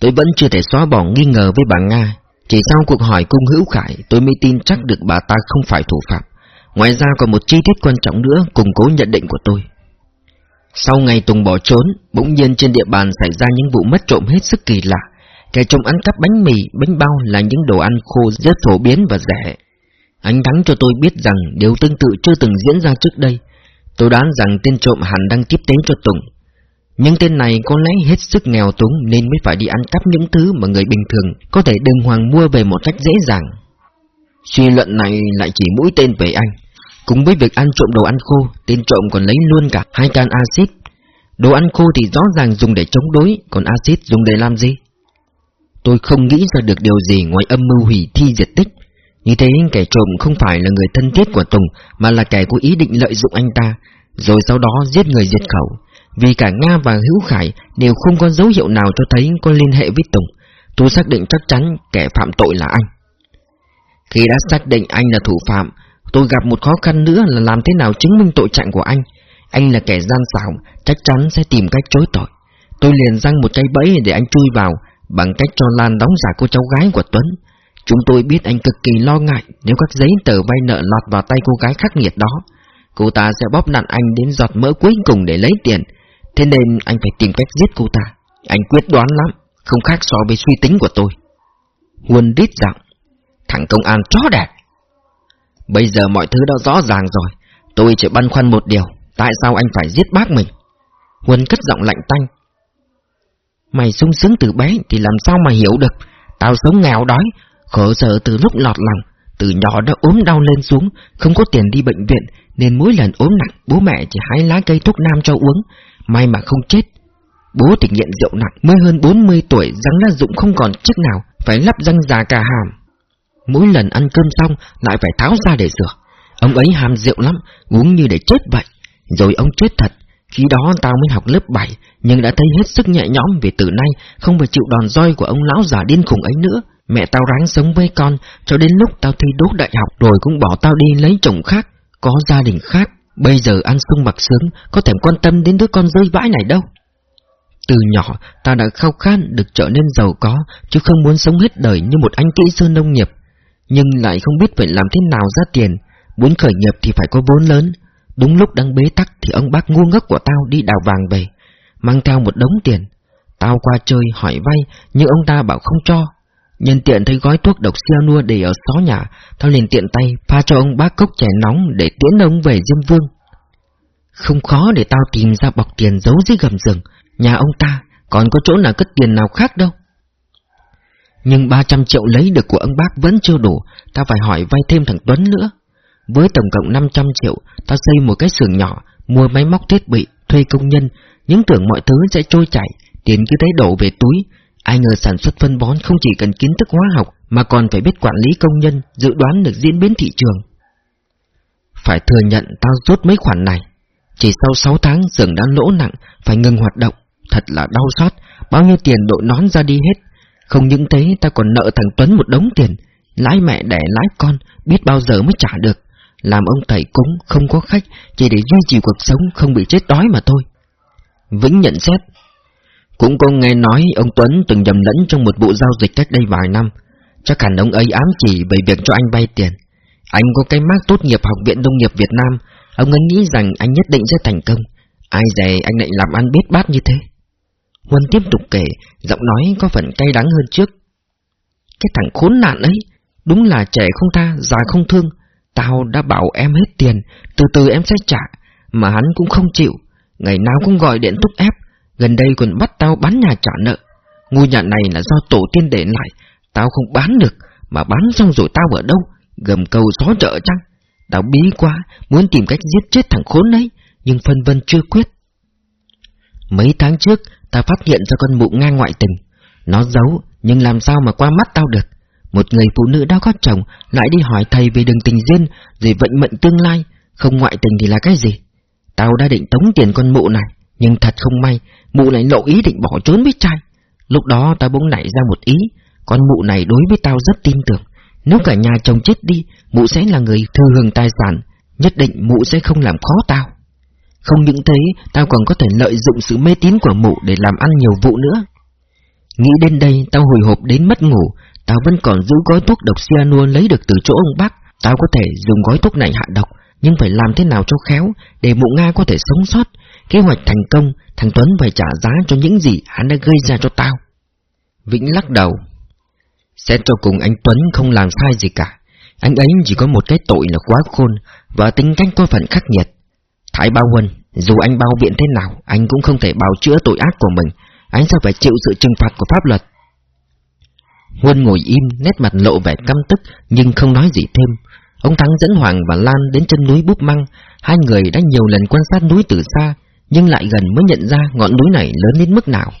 tôi vẫn chưa thể xóa bỏ nghi ngờ với bà Nga. Chỉ sau cuộc hỏi cung hữu khải tôi mới tin chắc được bà ta không phải thủ phạm. Ngoài ra còn một chi tiết quan trọng nữa củng cố nhận định của tôi. Sau ngày Tùng bỏ trốn, bỗng nhiên trên địa bàn xảy ra những vụ mất trộm hết sức kỳ lạ. Kẻ trộm ăn cắp bánh mì, bánh bao là những đồ ăn khô rất phổ biến và rẻ. Anh Thắng cho tôi biết rằng điều tương tự chưa từng diễn ra trước đây. Tôi đoán rằng tên trộm hẳn đang tiếp tế cho Tùng, nhưng tên này có lẽ hết sức nghèo túng nên mới phải đi ăn cắp những thứ mà người bình thường có thể đừng hoàng mua về một cách dễ dàng. Suy luận này lại chỉ mũi tên về anh. Cùng với việc ăn trộm đồ ăn khô, tên trộm còn lấy luôn cả hai can axit. Đồ ăn khô thì rõ ràng dùng để chống đối, còn axit dùng để làm gì? Tôi không nghĩ ra được điều gì ngoài âm mưu hủy thi diệt tích. Như thế kẻ trộm không phải là người thân thiết của Tùng, mà là kẻ có ý định lợi dụng anh ta, rồi sau đó giết người diệt khẩu. Vì cả Nga và Hữu Khải đều không có dấu hiệu nào cho thấy có liên hệ với Tùng Tôi xác định chắc chắn kẻ phạm tội là anh. Khi đã xác định anh là thủ phạm, Tôi gặp một khó khăn nữa là làm thế nào chứng minh tội trạng của anh. Anh là kẻ gian xảo, Chắc chắn sẽ tìm cách chối tội. Tôi liền răng một cái bẫy để anh chui vào, Bằng cách cho Lan đóng giả cô cháu gái của Tuấn. Chúng tôi biết anh cực kỳ lo ngại Nếu các giấy tờ vay nợ lọt vào tay cô gái khắc nghiệt đó. Cô ta sẽ bóp nặn anh đến giọt mỡ cuối cùng để lấy tiền. Thế nên anh phải tìm cách giết cô ta. Anh quyết đoán lắm, Không khác so với suy tính của tôi. Huân đít giọng, Thằng công an chó đẹp Bây giờ mọi thứ đã rõ ràng rồi, Tôi chỉ băn khoăn một điều, Tại sao anh phải giết bác mình? Huân cất giọng lạnh tanh, Mày sung sướng từ bé Thì làm sao mà hiểu được? Tao sống nghèo đói, Khổ sở từ lúc lọt lòng, Từ nhỏ đã ốm đau lên xuống, Không có tiền đi bệnh viện, Nên mỗi lần ốm nặng, Bố mẹ chỉ hái lá cây thuốc nam cho uống. May mà không chết. Bố thì nghiện rượu nặng, Mới hơn 40 tuổi răng lá dụng không còn chiếc nào, Phải lắp răng già cả hàm. Mỗi lần ăn cơm xong, Lại phải tháo ra để rửa. Ông ấy ham rượu lắm, Uống như để chết vậy. Rồi ông chết thật. Khi đó tao mới học lớp 7 Nhưng đã thấy hết sức nhẹ nhõm Vì từ nay không phải chịu đòn roi của ông lão già điên khùng ấy nữa. Mẹ tao ráng sống với con, Cho đến lúc tao thi đỗ đại học Rồi cũng bỏ tao đi lấy chồng khác, Có gia đình khác. Bây giờ ăn sung mặc sướng, có thèm quan tâm đến đứa con rơi vãi này đâu. Từ nhỏ, ta đã khao khát được trở nên giàu có, chứ không muốn sống hết đời như một anh kỹ sư nông nghiệp. Nhưng lại không biết phải làm thế nào ra tiền, muốn khởi nghiệp thì phải có vốn lớn. Đúng lúc đang bế tắc thì ông bác ngu ngốc của tao đi đào vàng về, mang theo một đống tiền. Tao qua chơi hỏi vay, nhưng ông ta bảo không cho. Nhân tiện thấy gói thuốc độc nua để ở xó nhà, tao liền tiện tay pha cho ông bác cốc chè nóng để tiễn ông về Diêm Vương. Không khó để tao tìm ra bọc tiền giấu dưới gầm giường, nhà ông ta còn có chỗ nào cất tiền nào khác đâu. Nhưng 300 triệu lấy được của ông bác vẫn chưa đủ, tao phải hỏi vay thêm thằng Tuấn nữa. Với tổng cộng 500 triệu, tao xây một cái xưởng nhỏ, mua máy móc thiết bị, thuê công nhân, những tưởng mọi thứ sẽ trôi chảy, tiền cứ thế đổ về túi, Ai ngờ sản xuất phân bón không chỉ cần kiến thức hóa học mà còn phải biết quản lý công nhân, dự đoán được diễn biến thị trường. Phải thừa nhận tao rút mấy khoản này. Chỉ sau 6 tháng xưởng đã lỗ nặng, phải ngừng hoạt động. Thật là đau xót, bao nhiêu tiền đội nón ra đi hết. Không những thế ta còn nợ thằng Tuấn một đống tiền. Lái mẹ đẻ lái con, biết bao giờ mới trả được. Làm ông thầy cúng, không có khách, chỉ để duy trì cuộc sống không bị chết đói mà thôi. Vĩnh nhận xét, cũng có nghe nói ông Tuấn từng nhầm lẫn trong một vụ giao dịch cách đây vài năm. Chắc hẳn ông ấy ám chỉ về việc cho anh vay tiền. Anh có cái mác tốt nghiệp Học viện Nông nghiệp Việt Nam, ông ấy nghĩ rằng anh nhất định sẽ thành công. Ai dè anh lại làm ăn biết bát như thế. Huân tiếp tục kể, giọng nói có phần cay đắng hơn trước. Cái thằng khốn nạn ấy, đúng là trẻ không tha, già không thương. Tao đã bảo em hết tiền, từ từ em sẽ trả, mà hắn cũng không chịu. Ngày nào cũng gọi điện thúc ép, gần đây còn bắt tao bán nhà trả nợ. Ngôi nhà này là do tổ tiên để lại, tao không bán được, mà bán xong rồi tao ở đâu, gầm cầu xó chợ chăng? Tao bí quá, muốn tìm cách giết chết thằng khốn ấy, nhưng phân vân chưa quyết. Mấy tháng trước, ta phát hiện ra con mụ ngang ngoại tình. Nó giấu, nhưng làm sao mà qua mắt tao được? Một người phụ nữ đã có chồng, lại đi hỏi thầy về đường tình duyên, rồi vận mệnh tương lai, không ngoại tình thì là cái gì? Tao đã định tống tiền con mụ này, nhưng thật không may, mụ lại lộ ý định bỏ trốn với trai. Lúc đó tao bỗng nảy ra một ý, con mụ này đối với tao rất tin tưởng. Nếu cả nhà chồng chết đi, mụ sẽ là người thừa hưởng tài sản, nhất định mụ sẽ không làm khó tao. Không những thế, tao còn có thể lợi dụng sự mê tín của mụ để làm ăn nhiều vụ nữa. Nghĩ đến đây, tao hồi hộp đến mất ngủ, tao vẫn còn giữ gói thuốc độc cyanua lấy được từ chỗ ông bác. Tao có thể dùng gói thuốc này hạ độc, nhưng phải làm thế nào cho khéo, để mụ Nga có thể sống sót. Kế hoạch thành công, thằng Tuấn phải trả giá cho những gì hắn đã gây ra cho tao. Vĩnh lắc đầu. Xét cho cùng anh Tuấn không làm sai gì cả. Anh ấy chỉ có một cái tội là quá khôn, và tính cách có phần khắc nghiệt. Thái Bao Huân, dù anh bao biện thế nào, anh cũng không thể bào chữa tội ác của mình. Anh sẽ phải chịu sự trừng phạt của pháp luật. Huân ngồi im, nét mặt lộ vẻ căm tức, nhưng không nói gì thêm. Ông Thắng dẫn Hoàng và Lan đến chân núi Búp Măng. Hai người đã nhiều lần quan sát núi từ xa, nhưng lại gần mới nhận ra ngọn núi này lớn đến mức nào.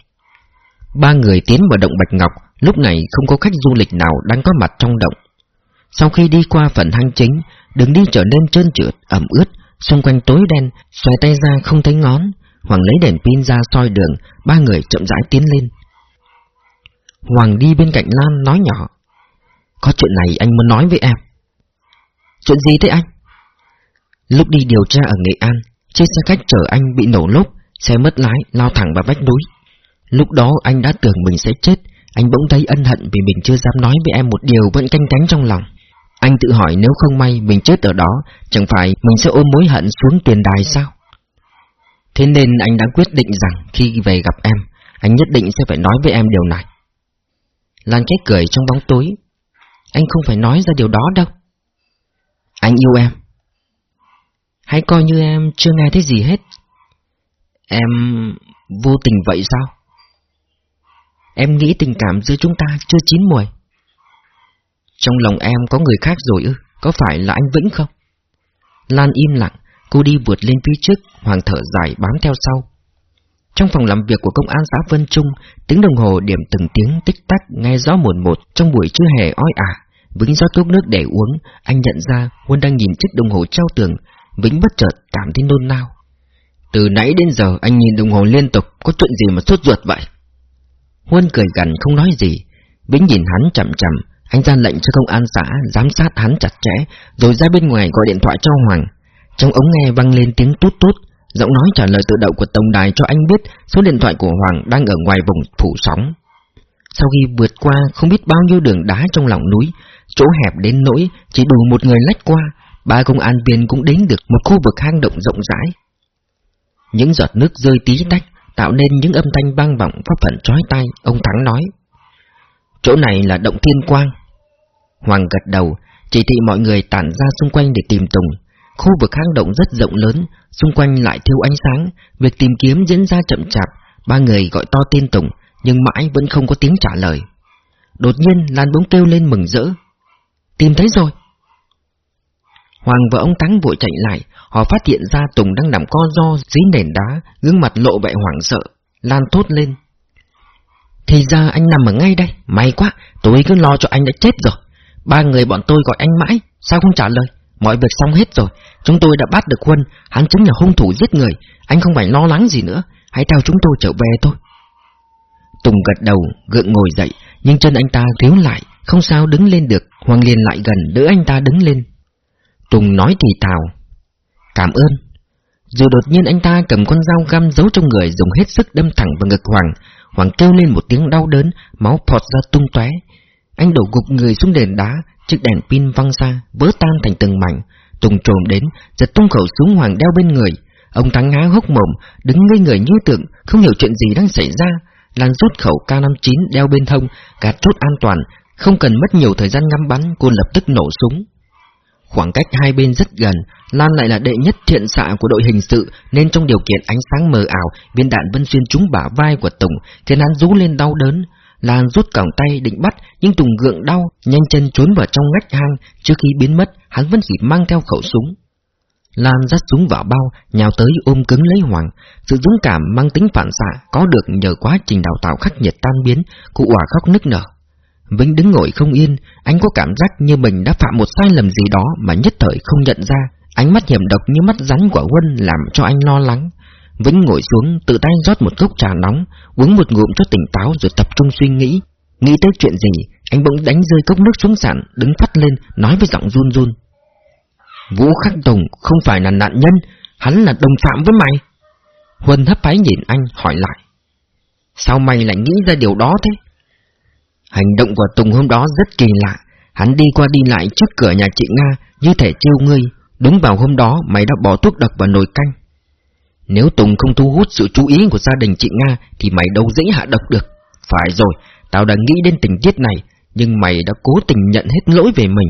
Ba người tiến vào động Bạch Ngọc, lúc này không có khách du lịch nào đang có mặt trong động. Sau khi đi qua phần hang chính, đường đi trở nên trơn trượt, ẩm ướt, xung quanh tối đen, xoay tay ra không thấy ngón. Hoàng lấy đèn pin ra soi đường, ba người chậm rãi tiến lên. Hoàng đi bên cạnh Lan nói nhỏ. Có chuyện này anh muốn nói với em. Chuyện gì thế anh? Lúc đi điều tra ở Nghệ An, chiếc xe khách chở anh bị nổ lốp, xe mất lái, lao thẳng vào vách núi. Lúc đó anh đã tưởng mình sẽ chết, anh bỗng thấy ân hận vì mình chưa dám nói với em một điều vẫn canh cánh trong lòng. Anh tự hỏi nếu không may mình chết ở đó, chẳng phải mình sẽ ôm mối hận xuống tiền đài sao? Thế nên anh đã quyết định rằng khi về gặp em, anh nhất định sẽ phải nói với em điều này. Lan Kết cười trong bóng tối. Anh không phải nói ra điều đó đâu. Anh yêu em. Hãy coi như em chưa nghe thấy gì hết. Em vô tình vậy sao? Em nghĩ tình cảm giữa chúng ta chưa chín mùi. Trong lòng em có người khác rồi ư, có phải là anh Vĩnh không? Lan im lặng, cô đi vượt lên phía trước, Hoàng thở dài bám theo sau. Trong phòng làm việc của công an xã Vân Trung, tiếng đồng hồ điểm từng tiếng tích tắc nghe rõ một một trong buổi trưa hè oi ả. Vĩnh rót thuốc nước để uống, anh nhận ra Huân đang nhìn chiếc đồng hồ treo tường, Vĩnh bất chợt cảm thấy nôn nao. Từ nãy đến giờ anh nhìn đồng hồ liên tục, có chuyện gì mà sốt ruột vậy? Huân cười gần không nói gì, Vĩnh nhìn hắn chậm chậm, anh ra lệnh cho công an xã giám sát hắn chặt chẽ, rồi ra bên ngoài gọi điện thoại cho Hoàng. Trong ống nghe vang lên tiếng tút tút, giọng nói trả lời tự động của tổng đài cho anh biết số điện thoại của Hoàng đang ở ngoài vùng phủ sóng. Sau khi vượt qua không biết bao nhiêu đường đá trong lòng núi, chỗ hẹp đến nỗi chỉ đủ một người lách qua, ba công an viên cũng đến được một khu vực hang động rộng rãi. Những giọt nước rơi tí tách, tạo nên những âm thanh vang vọng pháp phận trói tai, ông Thắng nói. Chỗ này là động thiên quang. Hoàng gật đầu, chỉ thị mọi người tản ra xung quanh để tìm Tùng. Khu vực hang động rất rộng lớn, xung quanh lại thiếu ánh sáng, việc tìm kiếm diễn ra chậm chạp, ba người gọi to tên Tùng, nhưng mãi vẫn không có tiếng trả lời. Đột nhiên Lan bỗng kêu lên mừng rỡ. Tìm thấy rồi! Hoàng và ông Thắng vội chạy lại, họ phát hiện ra Tùng đang nằm co do dưới nền đá, gương mặt lộ vẻ hoảng sợ. Lan thốt lên. Thì ra anh nằm ở ngay đây, may quá, tôi cứ lo cho anh đã chết rồi. Ba người bọn tôi gọi anh mãi, sao không trả lời? Mọi việc xong hết rồi, chúng tôi đã bắt được Huân, hắn chính là hung thủ giết người, anh không phải lo lắng gì nữa, hãy theo chúng tôi trở về thôi. Tùng gật đầu, gượng ngồi dậy, nhưng chân anh ta thiếu lại, không sao đứng lên được, Hoàng liền lại gần đỡ anh ta đứng lên. Tùng nói thì thào. Cảm ơn. Rồi đột nhiên anh ta cầm con dao găm giấu trong người dùng hết sức đâm thẳng vào ngực Hoàng. Hoàng kêu lên một tiếng đau đớn, máu phọt ra tung tóe. Anh đổ gục người xuống nền đá, chiếc đèn pin văng xa, vỡ tan thành từng mảnh. Tùng trồm đến, giật tung khẩu súng hoàng đeo bên người. Ông Thắng há hốc mồm, đứng ngây người như tượng, không hiểu chuyện gì đang xảy ra. Lan rút khẩu K59 đeo bên thông, gạt chốt an toàn, không cần mất nhiều thời gian ngắm bắn, cô lập tức nổ súng. Khoảng cách hai bên rất gần, Lan lại là đệ nhất thiện xạ của đội hình sự, nên trong điều kiện ánh sáng mờ ảo, viên đạn vân xuyên trúng bả vai của Tùng, khiến hắn rú lên đau đớn. Lan rút còng tay định bắt, nhưng Tùng gượng đau, nhanh chân trốn vào trong ngách hang, trước khi biến mất, hắn vẫn chỉ mang theo khẩu súng. Lan dắt súng vào bao, nhào tới ôm cứng lấy Hoàng. Sự dũng cảm mang tính phản xạ có được nhờ quá trình đào tạo khắc nghiệt tan biến, cụ quả khóc nức nở. Vĩnh đứng ngồi không yên, anh có cảm giác như mình đã phạm một sai lầm gì đó mà nhất thời không nhận ra. Ánh mắt hiểm độc như mắt rắn của Huân làm cho anh lo lắng. Vĩnh ngồi xuống, tự tay rót một cốc trà nóng, uống một ngụm cho tỉnh táo rồi tập trung suy nghĩ. Nghĩ tới chuyện gì, anh bỗng đánh rơi cốc nước xuống sàn, đứng phát lên, nói với giọng run run. Vũ Khắc Tùng không phải là nạn nhân, hắn là đồng phạm với mày. Huân hấp hái nhìn anh, hỏi lại. Sao mày lại nghĩ ra điều đó thế? Hành động của Tùng hôm đó rất kỳ lạ, hắn đi qua đi lại trước cửa nhà chị Nga như thể trêu ngươi, đúng vào hôm đó mày đã bỏ thuốc độc vào nồi canh. Nếu Tùng không thu hút sự chú ý của gia đình chị Nga thì mày đâu dễ hạ độc được. Phải rồi, tao đã nghĩ đến tình tiết này, nhưng mày đã cố tình nhận hết lỗi về mình.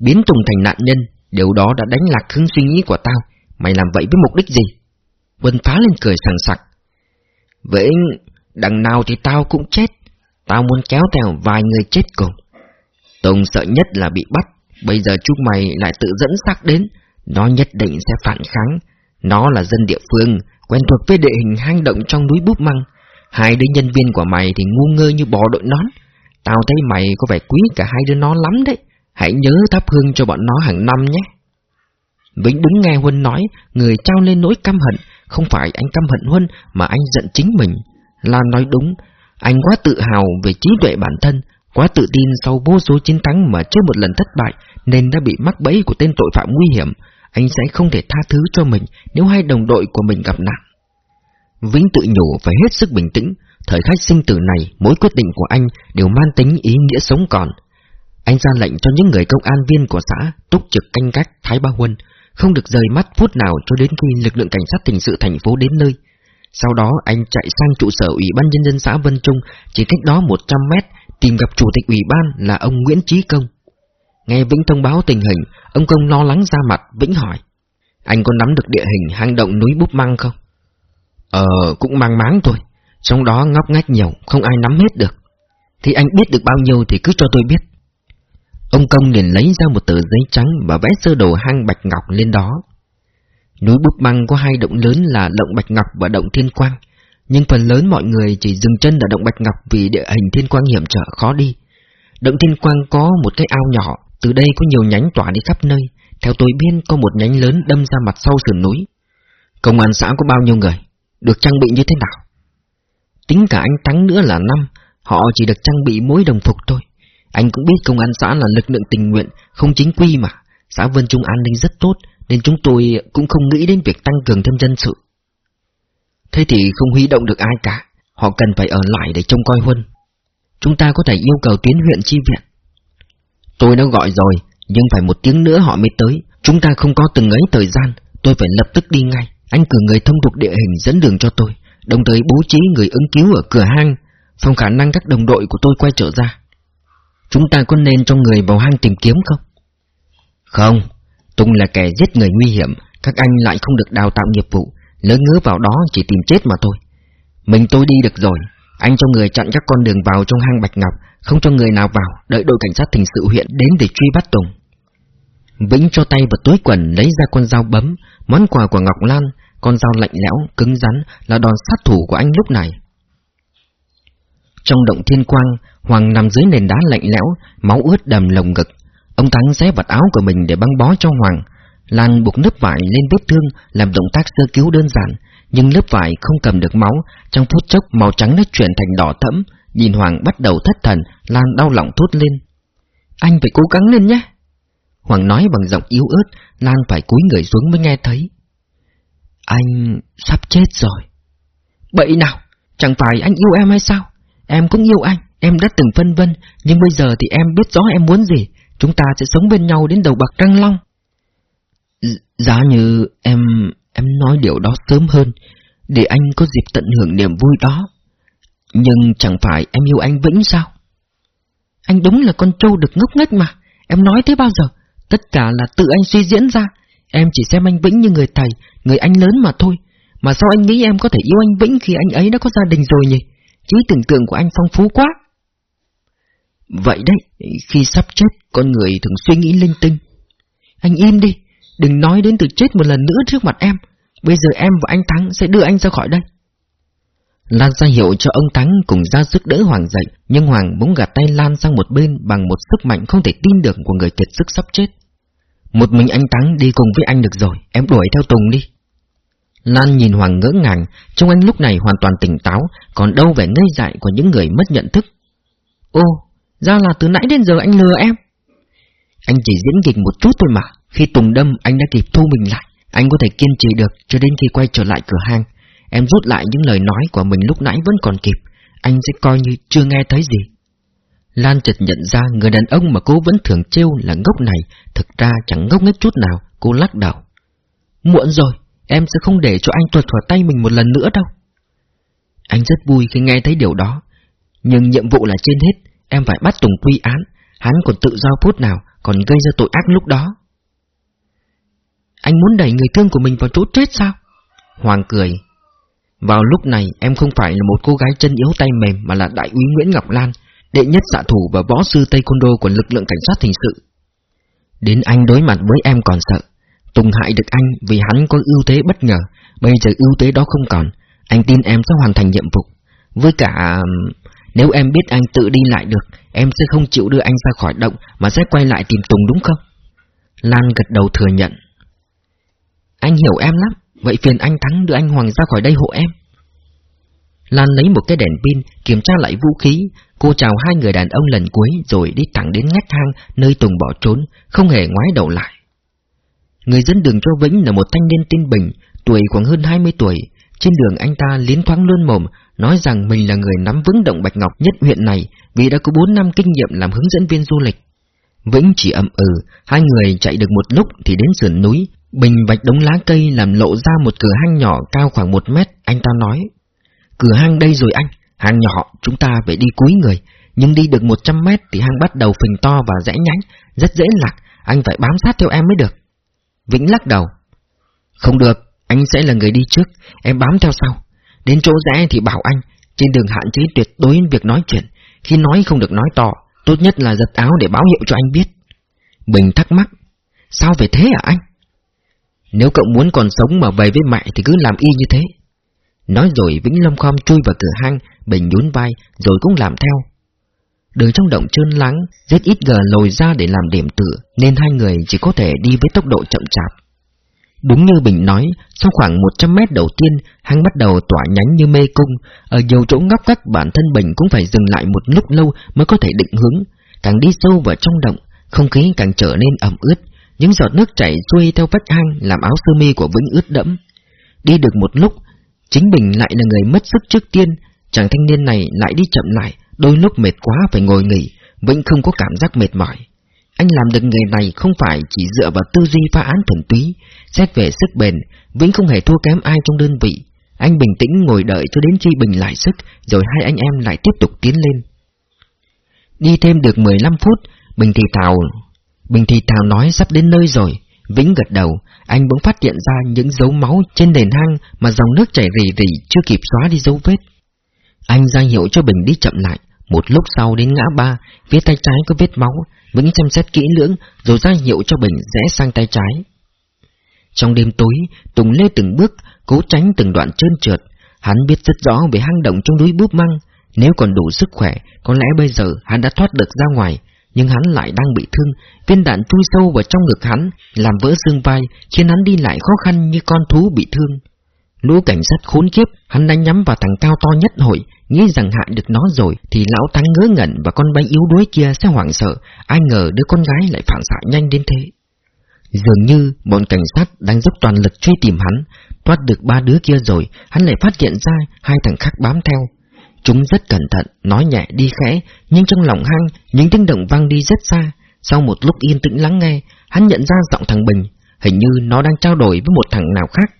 Biến Tùng thành nạn nhân, điều đó đã đánh lạc hướng suy nghĩ của tao. Mày làm vậy với mục đích gì? Vân phá lên cười sảng sặc. Vậy đằng nào thì tao cũng chết. Tao muốn kéo theo vài người chết cùng. Tùng sợ nhất là bị bắt, bây giờ chúng mày lại tự dẫn xác đến, nó nhất định sẽ phản kháng. Nó là dân địa phương, quen thuộc với địa hình hang động trong núi búp măng. Hai đứa nhân viên của mày thì ngu ngơ như bò đội nón. Tao thấy mày có vẻ quý cả hai đứa nó lắm đấy. Hãy nhớ thắp hương cho bọn nó hàng năm nhé. Vĩnh đúng nghe Huân nói, người trao lên nỗi căm hận, không phải anh căm hận Huân mà anh giận chính mình. Lan nói đúng, anh quá tự hào về trí tuệ bản thân, quá tự tin sau vô số chiến thắng mà chưa một lần thất bại nên đã bị mắc bẫy của tên tội phạm nguy hiểm. Anh sẽ không thể tha thứ cho mình nếu hai đồng đội của mình gặp nạn. Vĩnh tự nhủ phải hết sức bình tĩnh, thời khắc sinh tử này mỗi quyết định của anh đều mang tính ý nghĩa sống còn. Anh ra lệnh cho những người công an viên của xã túc trực canh gác Thái Ba Huân, không được rời mắt phút nào cho đến khi lực lượng cảnh sát hình sự thành phố đến nơi. Sau đó anh chạy sang trụ sở Ủy ban Nhân dân xã Vân Trung, chỉ cách đó 100 mét, tìm gặp Chủ tịch Ủy ban là ông Nguyễn Trí Công. Nghe Vĩnh thông báo tình hình, ông Công lo lắng ra mặt, Vĩnh hỏi. Anh có nắm được địa hình hang động núi Búp Măng không? Ờ, cũng mang máng thôi. Trong đó ngóc ngách nhiều, không ai nắm hết được. Thì anh biết được bao nhiêu thì cứ cho tôi biết. Ông Công liền lấy ra một tờ giấy trắng và vẽ sơ đồ hang Bạch Ngọc lên đó. Núi Búp Măng có hai động lớn là động Bạch Ngọc và động Thiên Quang, nhưng phần lớn mọi người chỉ dừng chân ở động Bạch Ngọc vì địa hình Thiên Quang hiểm trở khó đi. Động Thiên Quang có một cái ao nhỏ, từ đây có nhiều nhánh tỏa đi khắp nơi, theo tôi biết có một nhánh lớn đâm ra mặt sau sườn núi. Công an xã có bao nhiêu người? Được trang bị như thế nào? Tính cả anh Thắng nữa là năm, họ chỉ được trang bị mỗi đồng phục thôi. Anh cũng biết công an xã là lực lượng tình nguyện, không chính quy mà. Xã Vân Trung an ninh rất tốt, nên chúng tôi cũng không nghĩ đến việc tăng cường thêm dân sự. Thế thì không huy động được ai cả, họ cần phải ở lại để trông coi Huân. Chúng ta có thể yêu cầu tiến huyện chi viện. Tôi đã gọi rồi, nhưng phải một tiếng nữa họ mới tới. Chúng ta không có từng ấy thời gian, tôi phải lập tức đi ngay. Anh cử người thông thuộc địa hình dẫn đường cho tôi, đồng thời bố trí người ứng cứu ở cửa hang, phòng khả năng các đồng đội của tôi quay trở ra. Chúng ta có nên cho người vào hang tìm kiếm không? Không, Tùng là kẻ giết người nguy hiểm, các anh lại không được đào tạo nghiệp vụ, lỡ ngứa vào đó chỉ tìm chết mà thôi. Mình tôi đi được rồi, anh cho người chặn các con đường vào trong hang Bạch Ngọc, không cho người nào vào, đợi đội cảnh sát hình sự huyện đến để truy bắt Tùng. Vĩnh cho tay vào túi quần lấy ra con dao bấm, món quà của Ngọc Lan, con dao lạnh lẽo, cứng rắn là đòn sát thủ của anh lúc này. Trong động thiên quang, Hoàng nằm dưới nền đá lạnh lẽo, máu ướt đầm lồng ngực. Ông Thắng xé vật áo của mình để băng bó cho Hoàng. Lan buộc lớp vải lên vết thương, làm động tác sơ cứu đơn giản, nhưng lớp vải không cầm được máu, trong phút chốc màu trắng đã chuyển thành đỏ thẫm. Nhìn Hoàng bắt đầu thất thần, Lan đau lòng thốt lên. Anh phải cố gắng lên nhé. Hoàng nói bằng giọng yếu ớt, Lan phải cúi người xuống mới nghe thấy. Anh sắp chết rồi. Bậy nào, chẳng phải anh yêu em hay sao? Em cũng yêu anh, Em đã từng phân vân, nhưng bây giờ thì em biết rõ em muốn gì. Chúng ta sẽ sống bên nhau đến đầu bạc răng long. Giá như em... em nói điều đó sớm hơn, để anh có dịp tận hưởng niềm vui đó. Nhưng chẳng phải em yêu anh Vĩnh sao? Anh đúng là con trâu được ngốc nghếch mà. Em nói thế bao giờ? Tất cả là tự anh suy diễn ra. Em chỉ xem anh Vĩnh như người thầy, người anh lớn mà thôi. Mà sao anh nghĩ em có thể yêu anh Vĩnh khi anh ấy đã có gia đình rồi nhỉ? Trí tưởng tượng của anh phong phú quá. Vậy đấy, khi sắp chết, con người thường suy nghĩ linh tinh. Anh im đi, đừng nói đến từ chết một lần nữa trước mặt em. Bây giờ em và anh Thắng sẽ đưa anh ra khỏi đây. Lan ra hiệu cho ông Thắng cùng ra sức đỡ Hoàng dậy, nhưng Hoàng bỗng gạt tay Lan sang một bên bằng một sức mạnh không thể tin được của người kiệt sức sắp chết. Một mình anh Thắng đi cùng với anh được rồi, em đuổi theo Tùng đi. Lan nhìn Hoàng ngỡ ngàng, trong anh lúc này hoàn toàn tỉnh táo, còn đâu vẻ ngây dại của những người mất nhận thức. Ô, ra là từ nãy đến giờ anh lừa em. Anh chỉ diễn kịch một chút thôi mà, khi Tùng đâm anh đã kịp thu mình lại, anh có thể kiên trì được cho đến khi quay trở lại cửa hàng. Em rút lại những lời nói của mình lúc nãy vẫn còn kịp, anh sẽ coi như chưa nghe thấy gì. Lan chợt nhận ra người đàn ông mà cô vẫn thường trêu là ngốc này, thực ra chẳng ngốc nghếch chút nào, cô lắc đầu. Muộn rồi, em sẽ không để cho anh tuột khỏi tay mình một lần nữa đâu. Anh rất vui khi nghe thấy điều đó, nhưng nhiệm vụ là trên hết, em phải bắt Tùng quy án, hắn còn tự do phút nào, còn gây ra tội ác lúc đó. Anh muốn đẩy người thương của mình vào chỗ chết sao? Hoàng cười. Vào lúc này em không phải là một cô gái chân yếu tay mềm mà là đại úy Nguyễn Ngọc Lan, đệ nhất xạ thủ và võ sư taekwondo của lực lượng cảnh sát hình sự. Đến anh đối mặt với em còn sợ. Tùng hại được anh vì hắn có ưu thế bất ngờ, bây giờ ưu thế đó không còn. Anh tin em sẽ hoàn thành nhiệm vụ. Với cả... Nếu em biết anh tự đi lại được, em sẽ không chịu đưa anh ra khỏi động mà sẽ quay lại tìm Tùng đúng không? Lan gật đầu thừa nhận. Anh hiểu em lắm, vậy phiền anh Thắng đưa anh Hoàng ra khỏi đây hộ em. Lan lấy một cái đèn pin, kiểm tra lại vũ khí, cô chào hai người đàn ông lần cuối rồi đi thẳng đến ngách hang nơi Tùng bỏ trốn, không hề ngoái đầu lại. Người dẫn đường cho Vĩnh là một thanh niên tin Bình, tuổi khoảng hơn 20 tuổi. Trên đường anh ta liến thoáng luôn mồm, nói rằng mình là người nắm vững động Bạch Ngọc nhất huyện này vì đã có 4 năm kinh nghiệm làm hướng dẫn viên du lịch. Vĩnh chỉ ậm ừ, hai người chạy được một lúc thì đến sườn núi, bình vạch đống lá cây làm lộ ra một cửa hang nhỏ cao khoảng một mét, anh ta nói. Cửa hang đây rồi anh, hang nhỏ chúng ta phải đi cúi người, nhưng đi được 100 mét thì hang bắt đầu phình to và rẽ nhánh, rất dễ lạc, anh phải bám sát theo em mới được. Vĩnh lắc đầu. Không được, anh sẽ là người đi trước, em bám theo sau. Đến chỗ rẽ thì bảo anh, trên đường hạn chế tuyệt đối việc nói chuyện, khi nói không được nói to, tốt nhất là giật áo để báo hiệu cho anh biết. Bình thắc mắc, sao về thế hả anh? Nếu cậu muốn còn sống mà về với mẹ thì cứ làm y như thế. Nói rồi Vĩnh long khom chui vào cửa hang, Bình nhún vai, rồi cũng làm theo. Đường trong động trơn lắng, rất ít gờ lồi ra để làm điểm tựa, nên hai người chỉ có thể đi với tốc độ chậm chạp. Đúng như Bình nói, sau khoảng 100 mét đầu tiên, hang bắt đầu tỏa nhánh như mê cung, ở nhiều chỗ ngóc ngách bản thân Bình cũng phải dừng lại một lúc lâu mới có thể định hướng. Càng đi sâu vào trong động, không khí càng trở nên ẩm ướt, những giọt nước chảy xuôi theo vách hang làm áo sơ mi của Vĩnh ướt đẫm. Đi được một lúc, chính Bình lại là người mất sức trước tiên, chàng thanh niên này lại đi chậm lại, đôi lúc mệt quá phải ngồi nghỉ, Vĩnh không có cảm giác mệt mỏi. Anh làm được nghề này không phải chỉ dựa vào tư duy phá án thuần túy, xét về sức bền, Vĩnh không hề thua kém ai trong đơn vị. Anh bình tĩnh ngồi đợi cho đến khi Bình lại sức, rồi hai anh em lại tiếp tục tiến lên. Đi thêm được 15 phút, Bình thì thào, Bình thì thào nói sắp đến nơi rồi. Vĩnh gật đầu, anh bỗng phát hiện ra những dấu máu trên nền hang mà dòng nước chảy rỉ rỉ chưa kịp xóa đi dấu vết. Anh ra hiệu cho Bình đi chậm lại, một lúc sau đến ngã ba, phía tay trái có vết máu, Vĩnh xem xét kỹ lưỡng rồi ra hiệu cho Bình rẽ sang tay trái. Trong đêm tối, Tùng lê từng bước, cố tránh từng đoạn trơn trượt. Hắn biết rất rõ về hang động trong núi búp măng. Nếu còn đủ sức khỏe, có lẽ bây giờ hắn đã thoát được ra ngoài. Nhưng hắn lại đang bị thương, viên đạn chui sâu vào trong ngực hắn, làm vỡ xương vai, khiến hắn đi lại khó khăn như con thú bị thương. Lũ cảnh sát khốn kiếp, hắn đã nhắm vào thằng cao to nhất hội, nghĩ rằng hại được nó rồi, thì lão thắng ngớ ngẩn và con bé yếu đuối kia sẽ hoảng sợ, ai ngờ đứa con gái lại phản xạ nhanh đến thế. Dường như bọn cảnh sát đang dốc toàn lực truy tìm hắn, thoát được ba đứa kia rồi, hắn lại phát hiện ra hai thằng khác bám theo. Chúng rất cẩn thận, nói nhẹ đi khẽ, nhưng trong lòng hăng, những tiếng động vang đi rất xa. Sau một lúc yên tĩnh lắng nghe, hắn nhận ra giọng thằng Bình, hình như nó đang trao đổi với một thằng nào khác.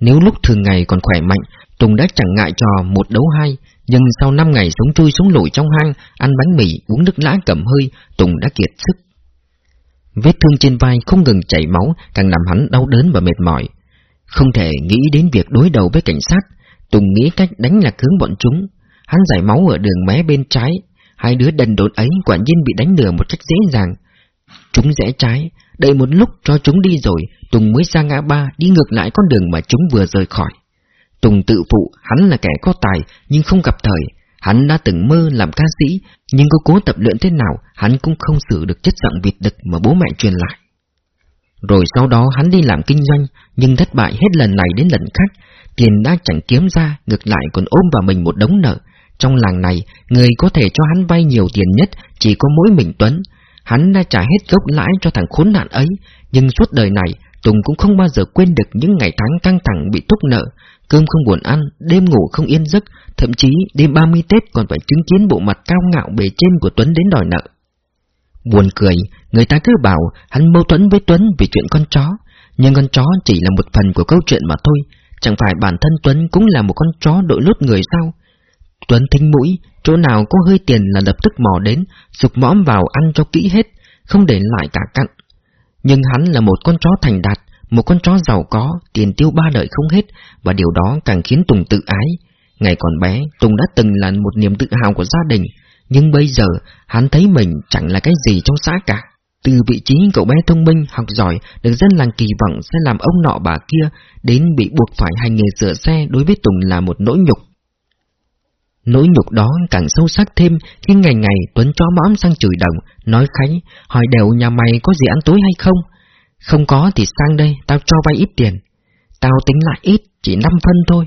Nếu lúc thường ngày còn khỏe mạnh, Tùng đã chẳng ngại trò một đấu hai, nhưng sau 5 ngày sống chui xuống lủi trong hang, ăn bánh mì, uống nước lã cầm hơi, Tùng đã kiệt sức. Vết thương trên vai không ngừng chảy máu, càng làm hắn đau đớn và mệt mỏi. Không thể nghĩ đến việc đối đầu với cảnh sát, Tùng nghĩ cách đánh lạc hướng bọn chúng. Hắn giải máu ở đường mé bên trái, hai đứa đần đột ấy quả nhiên bị đánh lừa một cách dễ dàng. Chúng rẽ trái, đợi một lúc cho chúng đi rồi, Tùng mới ra ngã ba đi ngược lại con đường mà chúng vừa rời khỏi. Tùng tự phụ hắn là kẻ có tài nhưng không gặp thời, hắn đã từng mơ làm ca sĩ, nhưng có cố tập luyện thế nào hắn cũng không xử được chất giọng vịt đực mà bố mẹ truyền lại. Rồi sau đó hắn đi làm kinh doanh, nhưng thất bại hết lần này đến lần khác, tiền đã chẳng kiếm ra, ngược lại còn ôm vào mình một đống nợ. Trong làng này, người có thể cho hắn vay nhiều tiền nhất chỉ có mỗi mình Tuấn. Hắn đã trả hết gốc lãi cho thằng khốn nạn ấy, nhưng suốt đời này, Tùng cũng không bao giờ quên được những ngày tháng căng thẳng bị thúc nợ, cơm không buồn ăn, đêm ngủ không yên giấc, thậm chí đêm 30 Tết còn phải chứng kiến bộ mặt cao ngạo bề trên của Tuấn đến đòi nợ. Buồn cười, người ta cứ bảo hắn mâu thuẫn với Tuấn vì chuyện con chó, nhưng con chó chỉ là một phần của câu chuyện mà thôi, chẳng phải bản thân Tuấn cũng là một con chó đội lốt người sao? Tuấn thính mũi, chỗ nào có hơi tiền là lập tức mò đến, sụp mõm vào ăn cho kỹ hết, không để lại cả cặn. Nhưng hắn là một con chó thành đạt, một con chó giàu có, tiền tiêu ba đời không hết, và điều đó càng khiến Tùng tự ái. Ngày còn bé, Tùng đã từng là một niềm tự hào của gia đình, nhưng bây giờ hắn thấy mình chẳng là cái gì trong xã cả. Từ vị trí cậu bé thông minh, học giỏi, được dân làng kỳ vọng sẽ làm ông nọ bà kia, đến bị buộc phải hành nghề sửa xe đối với Tùng là một nỗi nhục. Nỗi nhục đó càng sâu sắc thêm khi ngày ngày Tuấn chó mõm sang chửi đồng, nói khánh, hỏi đều nhà mày có gì ăn tối hay không? Không có thì sang đây, tao cho vay ít tiền. Tao tính lại ít, chỉ 5 phân thôi.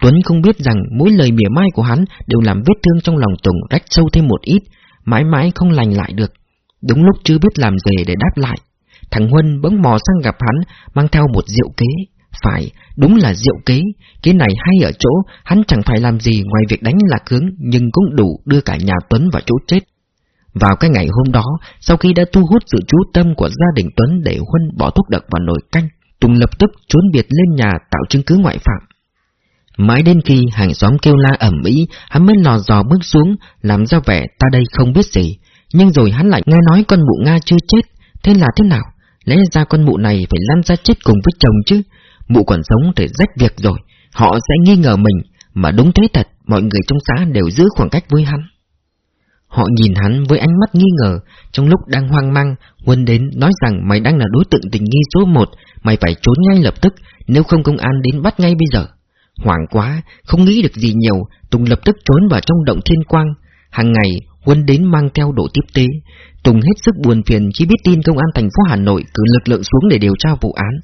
Tuấn không biết rằng mỗi lời mỉa mai của hắn đều làm vết thương trong lòng Tùng rách sâu thêm một ít, mãi mãi không lành lại được. Đúng lúc chưa biết làm gì để đáp lại, thằng Huân bỗng mò sang gặp hắn, mang theo một rượu kế. Phải, đúng là rượu kế, cái này hay ở chỗ, hắn chẳng phải làm gì ngoài việc đánh lạc hướng, nhưng cũng đủ đưa cả nhà Tuấn vào chỗ chết. Vào cái ngày hôm đó, sau khi đã thu hút sự chú tâm của gia đình Tuấn để Huân bỏ thuốc độc vào nồi canh, Tùng lập tức trốn biệt lên nhà tạo chứng cứ ngoại phạm. Mãi đến khi hàng xóm kêu la ẩm ý, hắn mới lò dò bước xuống, làm ra vẻ ta đây không biết gì. Nhưng rồi hắn lại nghe nói con mụ Nga chưa chết, thế là thế nào? Lẽ ra con mụ này phải lăn ra chết cùng với chồng chứ. Mụ còn sống thì rách việc rồi, họ sẽ nghi ngờ mình, mà đúng thế thật, mọi người trong xã đều giữ khoảng cách với hắn. Họ nhìn hắn với ánh mắt nghi ngờ, trong lúc đang hoang mang, Huân đến nói rằng mày đang là đối tượng tình nghi số một, mày phải trốn ngay lập tức, nếu không công an đến bắt ngay bây giờ. Hoảng quá, không nghĩ được gì nhiều, Tùng lập tức trốn vào trong động thiên quang. Hàng ngày, Huân đến mang theo độ tiếp tế. Tùng hết sức buồn phiền khi biết tin công an thành phố Hà Nội cử lực lượng xuống để điều tra vụ án.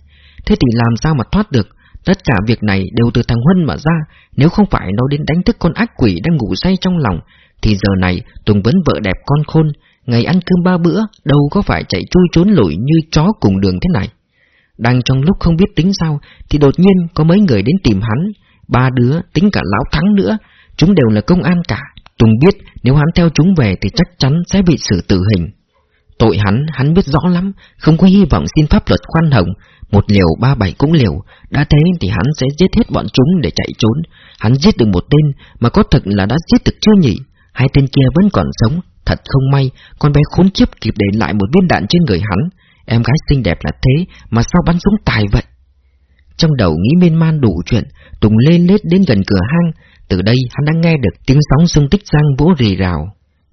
Thế thì làm sao mà thoát được? Tất cả việc này đều từ thằng Huân mà ra, nếu không phải nó đến đánh thức con ác quỷ đang ngủ say trong lòng, thì giờ này Tùng vẫn vợ đẹp con khôn, ngày ăn cơm ba bữa, đâu có phải chạy chui trốn lủi như chó cùng đường thế này. Đang trong lúc không biết tính sao, thì đột nhiên có mấy người đến tìm hắn, ba đứa, tính cả lão thắng nữa, chúng đều là công an cả. Tùng biết nếu hắn theo chúng về thì chắc chắn sẽ bị xử tử hình. Tội hắn, hắn biết rõ lắm, không có hy vọng xin pháp luật khoan hồng, một liều ba bảy cũng liều, đã thế thì hắn sẽ giết hết bọn chúng để chạy trốn. Hắn giết được một tên, mà có thật là đã giết được chưa nhỉ? Hai tên kia vẫn còn sống, thật không may, con bé khốn kiếp kịp để lại một viên đạn trên người hắn. Em gái xinh đẹp là thế, mà sao bắn súng tài vậy? Trong đầu nghĩ miên man đủ chuyện, Tùng lên lết đến gần cửa hang, từ đây hắn đang nghe được tiếng sóng xung tích giang vỗ rì rào.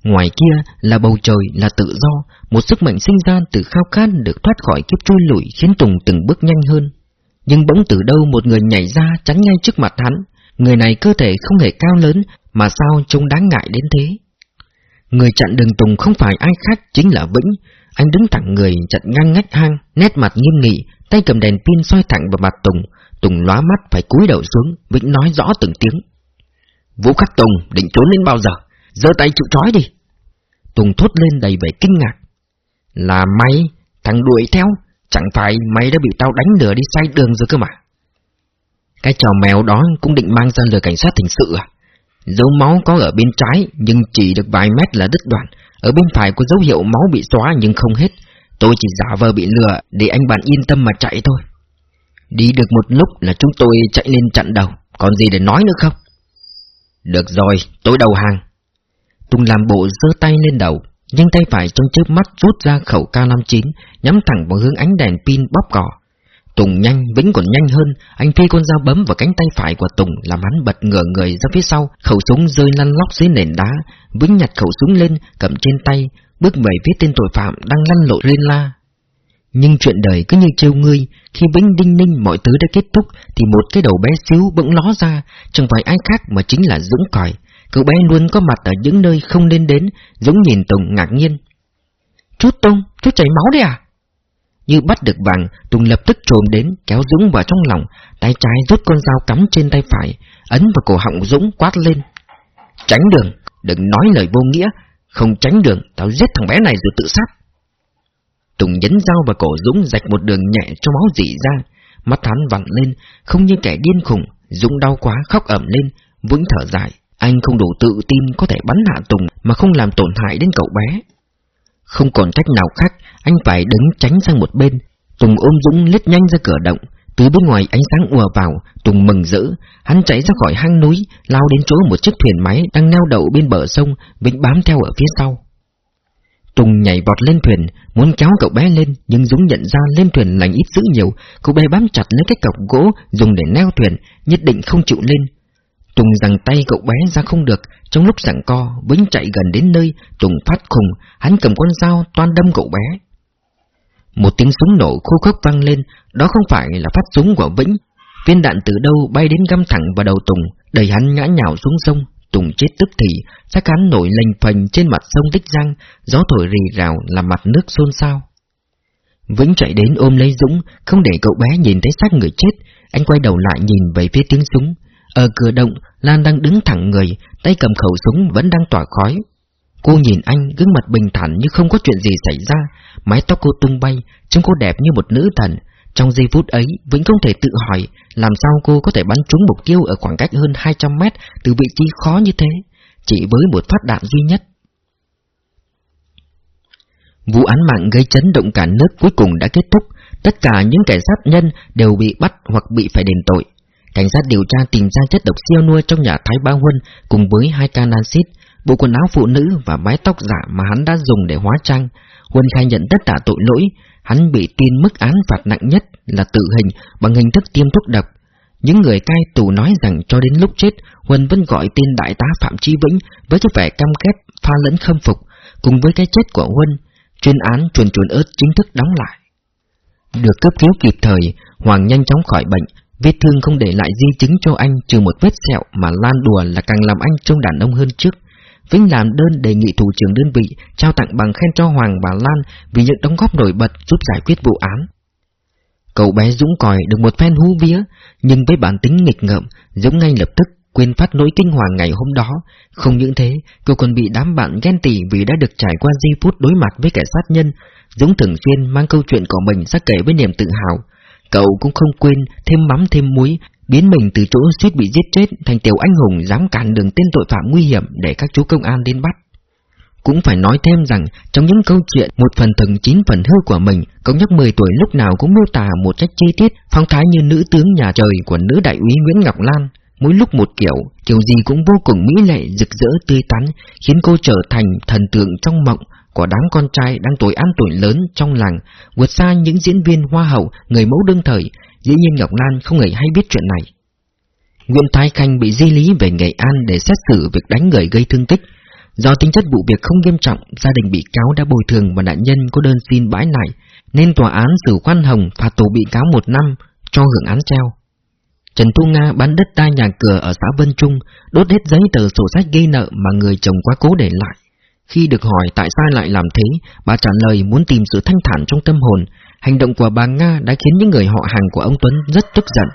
Ngoài kia là bầu trời, là tự do, một sức mạnh sinh ra từ khao khát được thoát khỏi kiếp trôi lủi khiến Tùng từng bước nhanh hơn. Nhưng bỗng từ đâu một người nhảy ra chắn ngay trước mặt hắn, người này cơ thể không hề cao lớn mà sao trông đáng ngại đến thế. Người chặn đường Tùng không phải ai khác chính là Vĩnh, anh đứng thẳng người chặn ngang ngách hang, nét mặt nghiêm nghị, tay cầm đèn pin soi thẳng vào mặt Tùng, Tùng lóa mắt phải cúi đầu xuống, Vĩnh nói rõ từng tiếng. Vũ Khắc Tùng định trốn đến bao giờ? giơ tay chịu trói đi. Tùng thốt lên đầy vẻ kinh ngạc. Là mày, thằng đuổi theo, chẳng phải mày đã bị tao đánh lừa đi sai đường rồi cơ mà. Cái trò mèo đó cũng định mang ra lừa cảnh sát hình sự à? Dấu máu có ở bên trái nhưng chỉ được vài mét là đứt đoạn. Ở bên phải có dấu hiệu máu bị xóa nhưng không hết. Tôi chỉ giả vờ bị lừa để anh bạn yên tâm mà chạy thôi. Đi được một lúc là chúng tôi chạy lên chặn đầu, còn gì để nói nữa không? Được rồi, tôi đầu hàng. Tùng làm bộ giơ tay lên đầu, nhưng tay phải trong chớp mắt rút ra khẩu K59, nhắm thẳng vào hướng ánh đèn pin bóp cỏ. Tùng nhanh, Vĩnh còn nhanh hơn, anh phi con dao bấm vào cánh tay phải của Tùng làm hắn bật ngửa người ra phía sau, khẩu súng rơi lăn lóc dưới nền đá, Vĩnh nhặt khẩu súng lên, cầm trên tay, bước về phía tên tội phạm đang lăn lộn lên la. Nhưng chuyện đời cứ như trêu ngươi, khi Vĩnh đinh ninh mọi thứ đã kết thúc, thì một cái đầu bé xíu bỗng ló ra, chẳng phải ai khác mà chính là Dũng Còi. Cậu bé luôn có mặt ở những nơi không nên đến, Dũng nhìn Tùng ngạc nhiên. Chú Tùng, chú chảy máu đấy à? Như bắt được vàng, Tùng lập tức trồm đến, kéo Dũng vào trong lòng, tay trái rút con dao cắm trên tay phải, ấn vào cổ họng Dũng quát lên. Tránh đường, đừng nói lời vô nghĩa, không tránh đường, tao giết thằng bé này rồi tự sát. Tùng nhấn dao vào cổ Dũng rạch một đường nhẹ cho máu dị ra, mắt hắn vặn lên, không như kẻ điên khùng, Dũng đau quá khóc ẩm lên, vững thở dài. Anh không đủ tự tin có thể bắn hạ Tùng mà không làm tổn hại đến cậu bé. Không còn cách nào khác, anh phải đứng tránh sang một bên. Tùng ôm Dũng lết nhanh ra cửa động. Từ bên ngoài ánh sáng ùa vào, Tùng mừng rỡ. Hắn chạy ra khỏi hang núi, lao đến chỗ một chiếc thuyền máy đang neo đậu bên bờ sông, Vĩnh bám theo ở phía sau. Tùng nhảy vọt lên thuyền, muốn kéo cậu bé lên, nhưng Dũng nhận ra lên thuyền lành ít dữ nhiều, cậu bé bám chặt lấy cái cọc gỗ dùng để neo thuyền, nhất định không chịu lên. Tùng rằng tay cậu bé ra không được, trong lúc giằng co, Vĩnh chạy gần đến nơi, Tùng phát khùng, hắn cầm con dao toan đâm cậu bé. Một tiếng súng nổ khô khốc vang lên, đó không phải là phát súng của Vĩnh. Viên đạn từ đâu bay đến găm thẳng vào đầu Tùng, đẩy hắn ngã nhào xuống sông. Tùng chết tức thì, xác hắn nổi lênh phành trên mặt sông Tích Giang, gió thổi rì rào làm mặt nước xôn xao. Vĩnh chạy đến ôm lấy Dũng, không để cậu bé nhìn thấy xác người chết, anh quay đầu lại nhìn về phía tiếng súng. Ở cửa động, Lan đang đứng thẳng người, tay cầm khẩu súng vẫn đang tỏa khói. Cô nhìn anh, gương mặt bình thản như không có chuyện gì xảy ra, mái tóc cô tung bay, trông cô đẹp như một nữ thần. Trong giây phút ấy, vẫn không thể tự hỏi làm sao cô có thể bắn trúng mục tiêu ở khoảng cách hơn 200 mét từ vị trí khó như thế, chỉ với một phát đạn duy nhất. Vụ án mạng gây chấn động cả nước cuối cùng đã kết thúc, tất cả những kẻ sát nhân đều bị bắt hoặc bị phải đền tội. Cảnh sát điều tra tìm ra chất độc siêu nuôi trong nhà Thái Ba Huân cùng với hai can axit, bộ quần áo phụ nữ và mái tóc giả mà hắn đã dùng để hóa trang. Huân khai nhận tất cả tội lỗi, hắn bị tuyên mức án phạt nặng nhất là tự hình bằng hình thức tiêm thuốc độc. Những người cai tù nói rằng cho đến lúc chết, Huân vẫn gọi tên đại tá Phạm Chi Vĩnh với cái vẻ cam kết pha lẫn khâm phục, cùng với cái chết của Huân, chuyên án chuồn chuồn ớt chính thức đóng lại. Được cấp cứu kịp thời, Hoàng nhanh chóng khỏi bệnh, Vết thương không để lại di chứng cho anh trừ một vết sẹo mà Lan đùa là càng làm anh trông đàn ông hơn trước. Vĩnh làm đơn đề nghị thủ trưởng đơn vị trao tặng bằng khen cho Hoàng và Lan vì những đóng góp nổi bật giúp giải quyết vụ án. Cậu bé Dũng còi được một phen hú vía, nhưng với bản tính nghịch ngợm, Dũng ngay lập tức quên phát nỗi kinh hoàng ngày hôm đó. Không những thế, cậu còn bị đám bạn ghen tị vì đã được trải qua giây phút đối mặt với kẻ sát nhân. Dũng thường xuyên mang câu chuyện của mình ra kể với niềm tự hào. Cậu cũng không quên thêm mắm thêm muối, biến mình từ chỗ suýt bị giết chết thành tiểu anh hùng dám cản đường tên tội phạm nguy hiểm để các chú công an đến bắt. Cũng phải nói thêm rằng, trong những câu chuyện một phần thần chín phần hư của mình, cậu nhóc 10 tuổi lúc nào cũng miêu tả một cách chi tiết, phong thái như nữ tướng nhà trời của nữ đại úy Nguyễn Ngọc Lan. Mỗi lúc một kiểu, kiểu gì cũng vô cùng mỹ lệ, rực rỡ, tươi tắn, khiến cô trở thành thần tượng trong mộng, của đám con trai đang tuổi ăn tuổi lớn trong làng, vượt xa những diễn viên hoa hậu, người mẫu đương thời, dĩ nhiên Ngọc Lan không hề hay biết chuyện này. Nguyễn Thái Khanh bị di lý về Nghệ An để xét xử việc đánh người gây thương tích. Do tính chất vụ việc không nghiêm trọng, gia đình bị cáo đã bồi thường và nạn nhân có đơn xin bãi nại, nên tòa án xử khoan hồng phạt tù bị cáo một năm, cho hưởng án treo. Trần Thu Nga bán đất đai nhà cửa ở xã Vân Trung, đốt hết giấy tờ sổ sách ghi nợ mà người chồng quá cố để lại. Khi được hỏi tại sao lại làm thế, bà trả lời muốn tìm sự thanh thản trong tâm hồn. Hành động của bà Nga đã khiến những người họ hàng của ông Tuấn rất tức giận.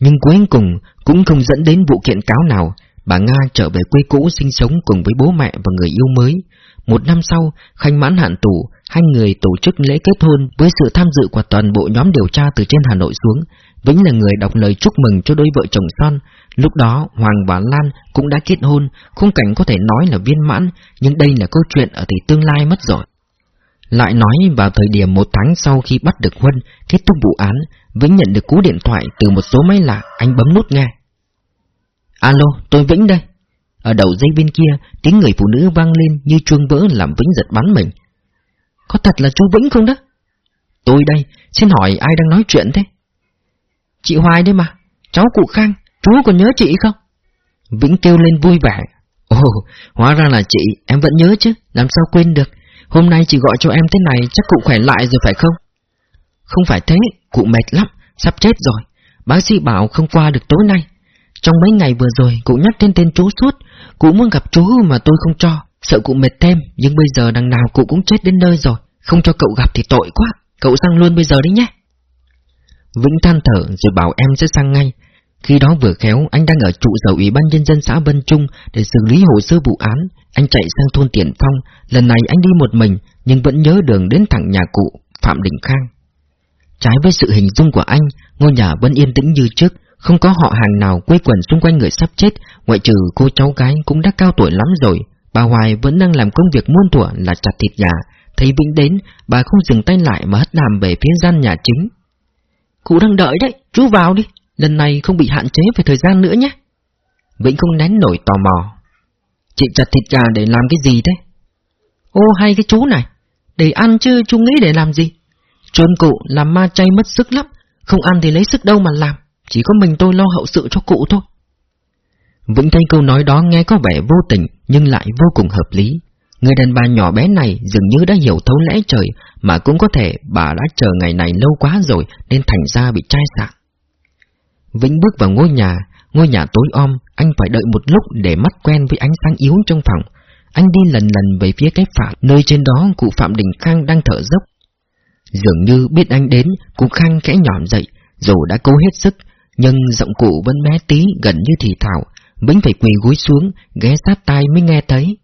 Nhưng cuối cùng cũng không dẫn đến vụ kiện cáo nào. Bà Nga trở về quê cũ sinh sống cùng với bố mẹ và người yêu mới. Một năm sau, khanh mãn hạn tù, hai người tổ chức lễ kết hôn với sự tham dự của toàn bộ nhóm điều tra từ trên Hà Nội xuống. Vĩnh là người đọc lời chúc mừng cho đôi vợ chồng son. Lúc đó Hoàng và Lan cũng đã kết hôn, khung cảnh có thể nói là viên mãn, nhưng đây là câu chuyện ở thì tương lai mất rồi. Lại nói vào thời điểm một tháng sau khi bắt được Huân, kết thúc vụ án, Vĩnh nhận được cú điện thoại từ một số máy lạ, anh bấm nút nghe. Alo, tôi Vĩnh đây. Ở đầu dây bên kia, tiếng người phụ nữ vang lên như chuông vỡ làm Vĩnh giật bắn mình. Có thật là chú Vĩnh không đó? Tôi đây, xin hỏi ai đang nói chuyện thế? Chị Hoài đấy mà, cháu cụ Khang, chú còn nhớ chị không? Vĩnh kêu lên vui vẻ. Ồ, hóa ra là chị, em vẫn nhớ chứ, làm sao quên được. Hôm nay chị gọi cho em thế này chắc cụ khỏe lại rồi phải không? Không phải thế, cụ mệt lắm, sắp chết rồi. Bác sĩ bảo không qua được tối nay. Trong mấy ngày vừa rồi, cụ nhắc tên tên chú suốt. Cụ muốn gặp chú mà tôi không cho, sợ cụ mệt thêm, nhưng bây giờ đằng nào cụ cũng chết đến nơi rồi. Không cho cậu gặp thì tội quá, cậu sang luôn bây giờ đấy nhé. Vĩnh than thở rồi bảo em sẽ sang ngay. Khi đó vừa khéo, anh đang ở trụ sở Ủy ban Nhân dân xã Vân Trung để xử lý hồ sơ vụ án. Anh chạy sang thôn Tiền Phong, lần này anh đi một mình, nhưng vẫn nhớ đường đến thẳng nhà cụ, Phạm Đình Khang. Trái với sự hình dung của anh, ngôi nhà vẫn yên tĩnh như trước, không có họ hàng nào quây quần xung quanh người sắp chết, ngoại trừ cô cháu gái cũng đã cao tuổi lắm rồi. Bà Hoài vẫn đang làm công việc muôn thuở là chặt thịt gà. Thấy Vĩnh đến, bà không dừng tay lại mà hất làm về phía gian nhà chính. Cụ đang đợi đấy, chú vào đi, lần này không bị hạn chế về thời gian nữa nhé. Vĩnh không nén nổi tò mò. Chị chặt thịt gà để làm cái gì thế? Ô hay cái chú này, để ăn chứ chú nghĩ để làm gì? Trôn cụ làm ma chay mất sức lắm, không ăn thì lấy sức đâu mà làm, chỉ có mình tôi lo hậu sự cho cụ thôi. Vĩnh thấy câu nói đó nghe có vẻ vô tình nhưng lại vô cùng hợp lý. Người đàn bà nhỏ bé này dường như đã hiểu thấu lẽ trời mà cũng có thể bà đã chờ ngày này lâu quá rồi nên thành ra bị chai sạn. Vĩnh bước vào ngôi nhà, ngôi nhà tối om, anh phải đợi một lúc để mắt quen với ánh sáng yếu trong phòng. Anh đi lần lần về phía cái phạm, nơi trên đó cụ Phạm Đình Khang đang thở dốc. Dường như biết anh đến, cụ Khang khẽ nhỏm dậy, dù đã cố hết sức, nhưng giọng cụ vẫn bé tí gần như thì thảo, Vĩnh phải quỳ gối xuống, ghé sát tai mới nghe thấy.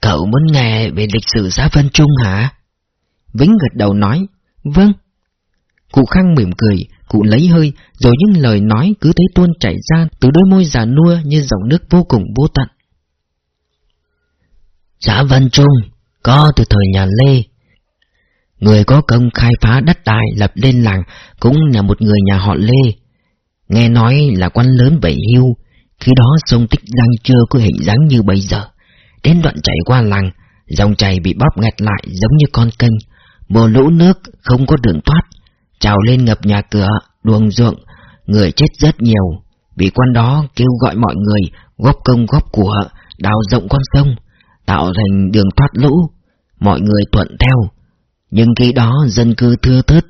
Cậu muốn nghe về lịch sử xã Vân Trung hả? Vĩnh gật đầu nói, vâng. Cụ Khang mỉm cười, cụ lấy hơi, rồi những lời nói cứ thấy tuôn chảy ra từ đôi môi già nua như dòng nước vô cùng vô tận. Xã Vân Trung, có từ thời nhà Lê. Người có công khai phá đất đai lập lên làng cũng là một người nhà họ Lê. Nghe nói là quan lớn bảy hưu, khi đó sông Tích đang chưa có hình dáng như bây giờ. Đến đoạn chảy qua làng, dòng chảy bị bóp nghẹt lại giống như con kênh. Mùa lũ nước không có đường thoát, trào lên ngập nhà cửa, đường ruộng, người chết rất nhiều. Vì quan đó kêu gọi mọi người góp công góp của, đào rộng con sông, tạo thành đường thoát lũ. Mọi người thuận theo. Nhưng khi đó dân cư thưa thớt,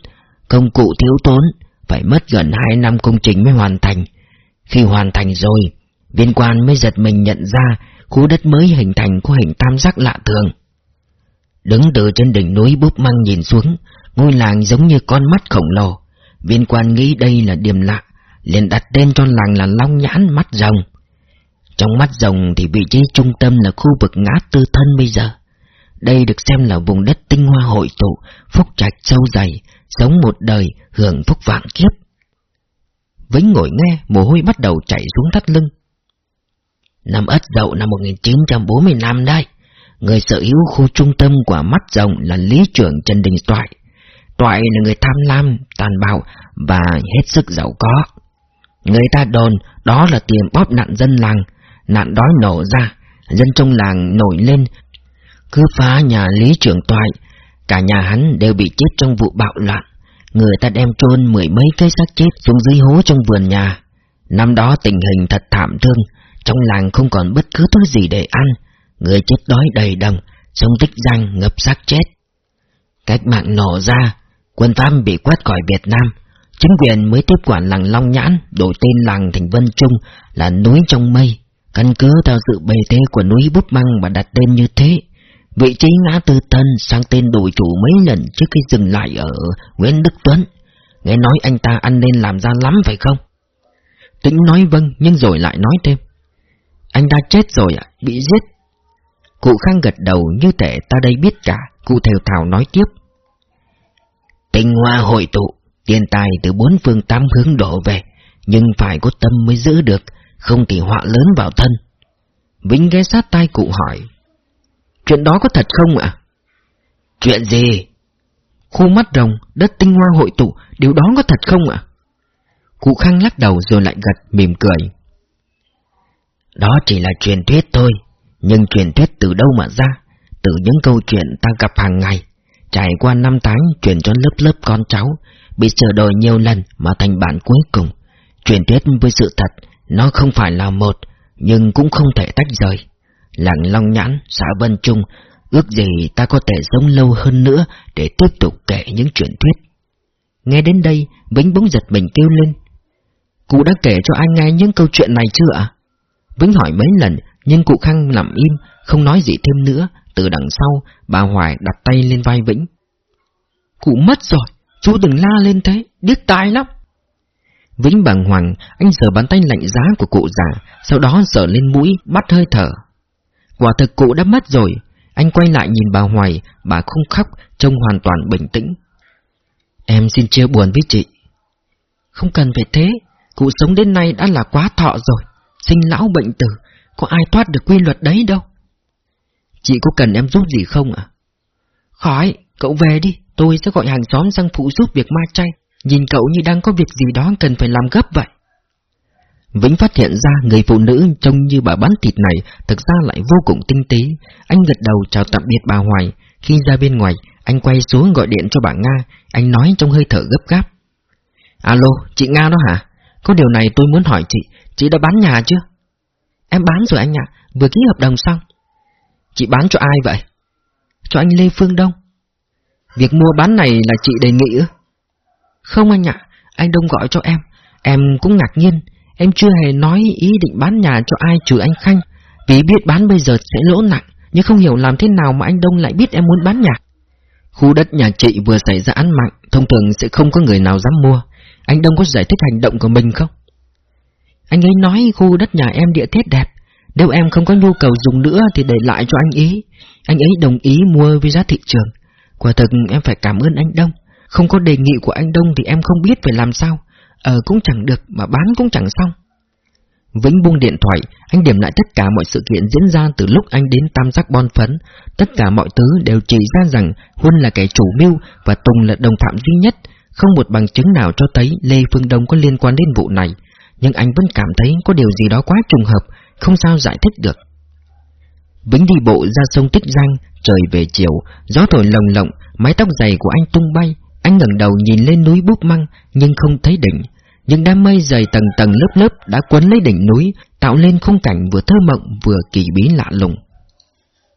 công cụ thiếu tốn, phải mất gần hai năm công trình mới hoàn thành. Khi hoàn thành rồi, viên quan mới giật mình nhận ra khu đất mới hình thành có hình tam giác lạ thường. Đứng từ trên đỉnh núi búp măng nhìn xuống, ngôi làng giống như con mắt khổng lồ. Viên quan nghĩ đây là điểm lạ, liền đặt tên cho làng là Long Nhãn Mắt Rồng. Trong mắt rồng thì vị trí trung tâm là khu vực ngã tư thân bây giờ. Đây được xem là vùng đất tinh hoa hội tụ, phúc trạch sâu dày, sống một đời hưởng phúc vạn kiếp. Vĩnh ngồi nghe, mồ hôi bắt đầu chảy xuống thắt lưng. Năm Ất Dậu năm 1945 đây, người sở hữu khu trung tâm của mắt rồng là lý trưởng Trần Đình Toại. Toại là người tham lam, tàn bạo và hết sức giàu có. Người ta đồn đó là tiền bóp nạn dân làng, nạn đói nổ ra, dân trong làng nổi lên, cứ phá nhà lý trưởng Toại, cả nhà hắn đều bị chết trong vụ bạo loạn. Người ta đem chôn mười mấy cái xác chết xuống dưới hố trong vườn nhà. Năm đó tình hình thật thảm thương, trong làng không còn bất cứ thứ gì để ăn, người chết đói đầy đồng, sông tích danh ngập xác chết. Cách mạng nổ ra, quân Pháp bị quét khỏi Việt Nam, chính quyền mới tiếp quản làng Long Nhãn, đổi tên làng thành Vân Trung là núi trong mây, căn cứ theo sự bề thế của núi Búp Măng mà đặt tên như thế. Vị trí ngã tư tân sang tên đổi chủ mấy lần trước khi dừng lại ở Nguyễn Đức Tuấn. Nghe nói anh ta ăn nên làm ra lắm phải không? Tĩnh nói vâng nhưng rồi lại nói thêm. Anh ta chết rồi ạ, bị giết. Cụ Khang gật đầu như thể ta đây biết cả, cụ thều thảo nói tiếp. Tinh hoa hội tụ, Tiền tài từ bốn phương tám hướng đổ về, nhưng phải có tâm mới giữ được, không thì họa lớn vào thân. Vĩnh ghé sát tai cụ hỏi. Chuyện đó có thật không ạ? Chuyện gì? Khu mắt rồng, đất tinh hoa hội tụ, điều đó có thật không ạ? Cụ Khang lắc đầu rồi lại gật, mỉm cười. Đó chỉ là truyền thuyết thôi, nhưng truyền thuyết từ đâu mà ra? Từ những câu chuyện ta gặp hàng ngày, trải qua năm tháng truyền cho lớp lớp con cháu, bị sửa đổi nhiều lần mà thành bản cuối cùng. Truyền thuyết với sự thật, nó không phải là một, nhưng cũng không thể tách rời. Làng Long Nhãn, xã Vân Trung, ước gì ta có thể sống lâu hơn nữa để tiếp tục kể những truyền thuyết. Nghe đến đây, Vĩnh bỗng giật mình kêu lên. Cụ đã kể cho anh nghe những câu chuyện này chưa ạ? Vĩnh hỏi mấy lần, nhưng cụ Khang nằm im, không nói gì thêm nữa. Từ đằng sau, bà Hoài đặt tay lên vai Vĩnh. Cụ mất rồi, chú đừng la lên thế, điếc tai lắm. Vĩnh bàng hoàng, anh sờ bàn tay lạnh giá của cụ già, sau đó sờ lên mũi, bắt hơi thở. Quả thực cụ đã mất rồi, anh quay lại nhìn bà Hoài, bà không khóc, trông hoàn toàn bình tĩnh. Em xin chia buồn với chị. Không cần phải thế, cụ sống đến nay đã là quá thọ rồi, sinh lão bệnh tử, có ai thoát được quy luật đấy đâu. Chị có cần em giúp gì không ạ? À? Khỏi, cậu về đi, tôi sẽ gọi hàng xóm sang phụ giúp việc ma chay. Nhìn cậu như đang có việc gì đó cần phải làm gấp vậy. Vĩnh phát hiện ra người phụ nữ trông như bà bán thịt này thực ra lại vô cùng tinh tế. Anh gật đầu chào tạm biệt bà Hoài. Khi ra bên ngoài, anh quay xuống gọi điện cho bà Nga. Anh nói trong hơi thở gấp gáp. Alo, chị Nga đó hả? Có điều này tôi muốn hỏi chị, chị đã bán nhà chưa? Em bán rồi anh ạ, vừa ký hợp đồng xong. Chị bán cho ai vậy? Cho anh Lê Phương Đông. Việc mua bán này là chị đề nghị ư? Không anh ạ, anh Đông gọi cho em. Em cũng ngạc nhiên, em chưa hề nói ý định bán nhà cho ai trừ anh Khanh. Vì biết bán bây giờ sẽ lỗ nặng, nhưng không hiểu làm thế nào mà anh Đông lại biết em muốn bán nhà. Khu đất nhà chị vừa xảy ra án mạng, thông thường sẽ không có người nào dám mua. Anh Đông có giải thích hành động của mình không? Anh ấy nói khu đất nhà em địa thiết đẹp, nếu em không có nhu cầu dùng nữa thì để lại cho anh ý. Anh ấy đồng ý mua với giá thị trường. Quả thực em phải cảm ơn anh Đông. Không có đề nghị của anh Đông thì em không biết phải làm sao. Ở cũng chẳng được mà bán cũng chẳng xong. Vĩnh buông điện thoại, anh điểm lại tất cả mọi sự kiện diễn ra từ lúc anh đến tam giác bon phấn. Tất cả mọi thứ đều chỉ ra rằng Huân là kẻ chủ mưu và Tùng là đồng phạm duy nhất. Không một bằng chứng nào cho thấy Lê Phương Đông có liên quan đến vụ này. Nhưng anh vẫn cảm thấy có điều gì đó quá trùng hợp, không sao giải thích được. Vĩnh đi bộ ra sông Tích Giang, trời về chiều, gió thổi lồng lộng, mái tóc dày của anh tung bay, anh ngẩng đầu nhìn lên núi búp măng nhưng không thấy đỉnh. Những đám mây dày tầng tầng lớp lớp đã quấn lấy đỉnh núi, tạo lên khung cảnh vừa thơ mộng vừa kỳ bí lạ lùng.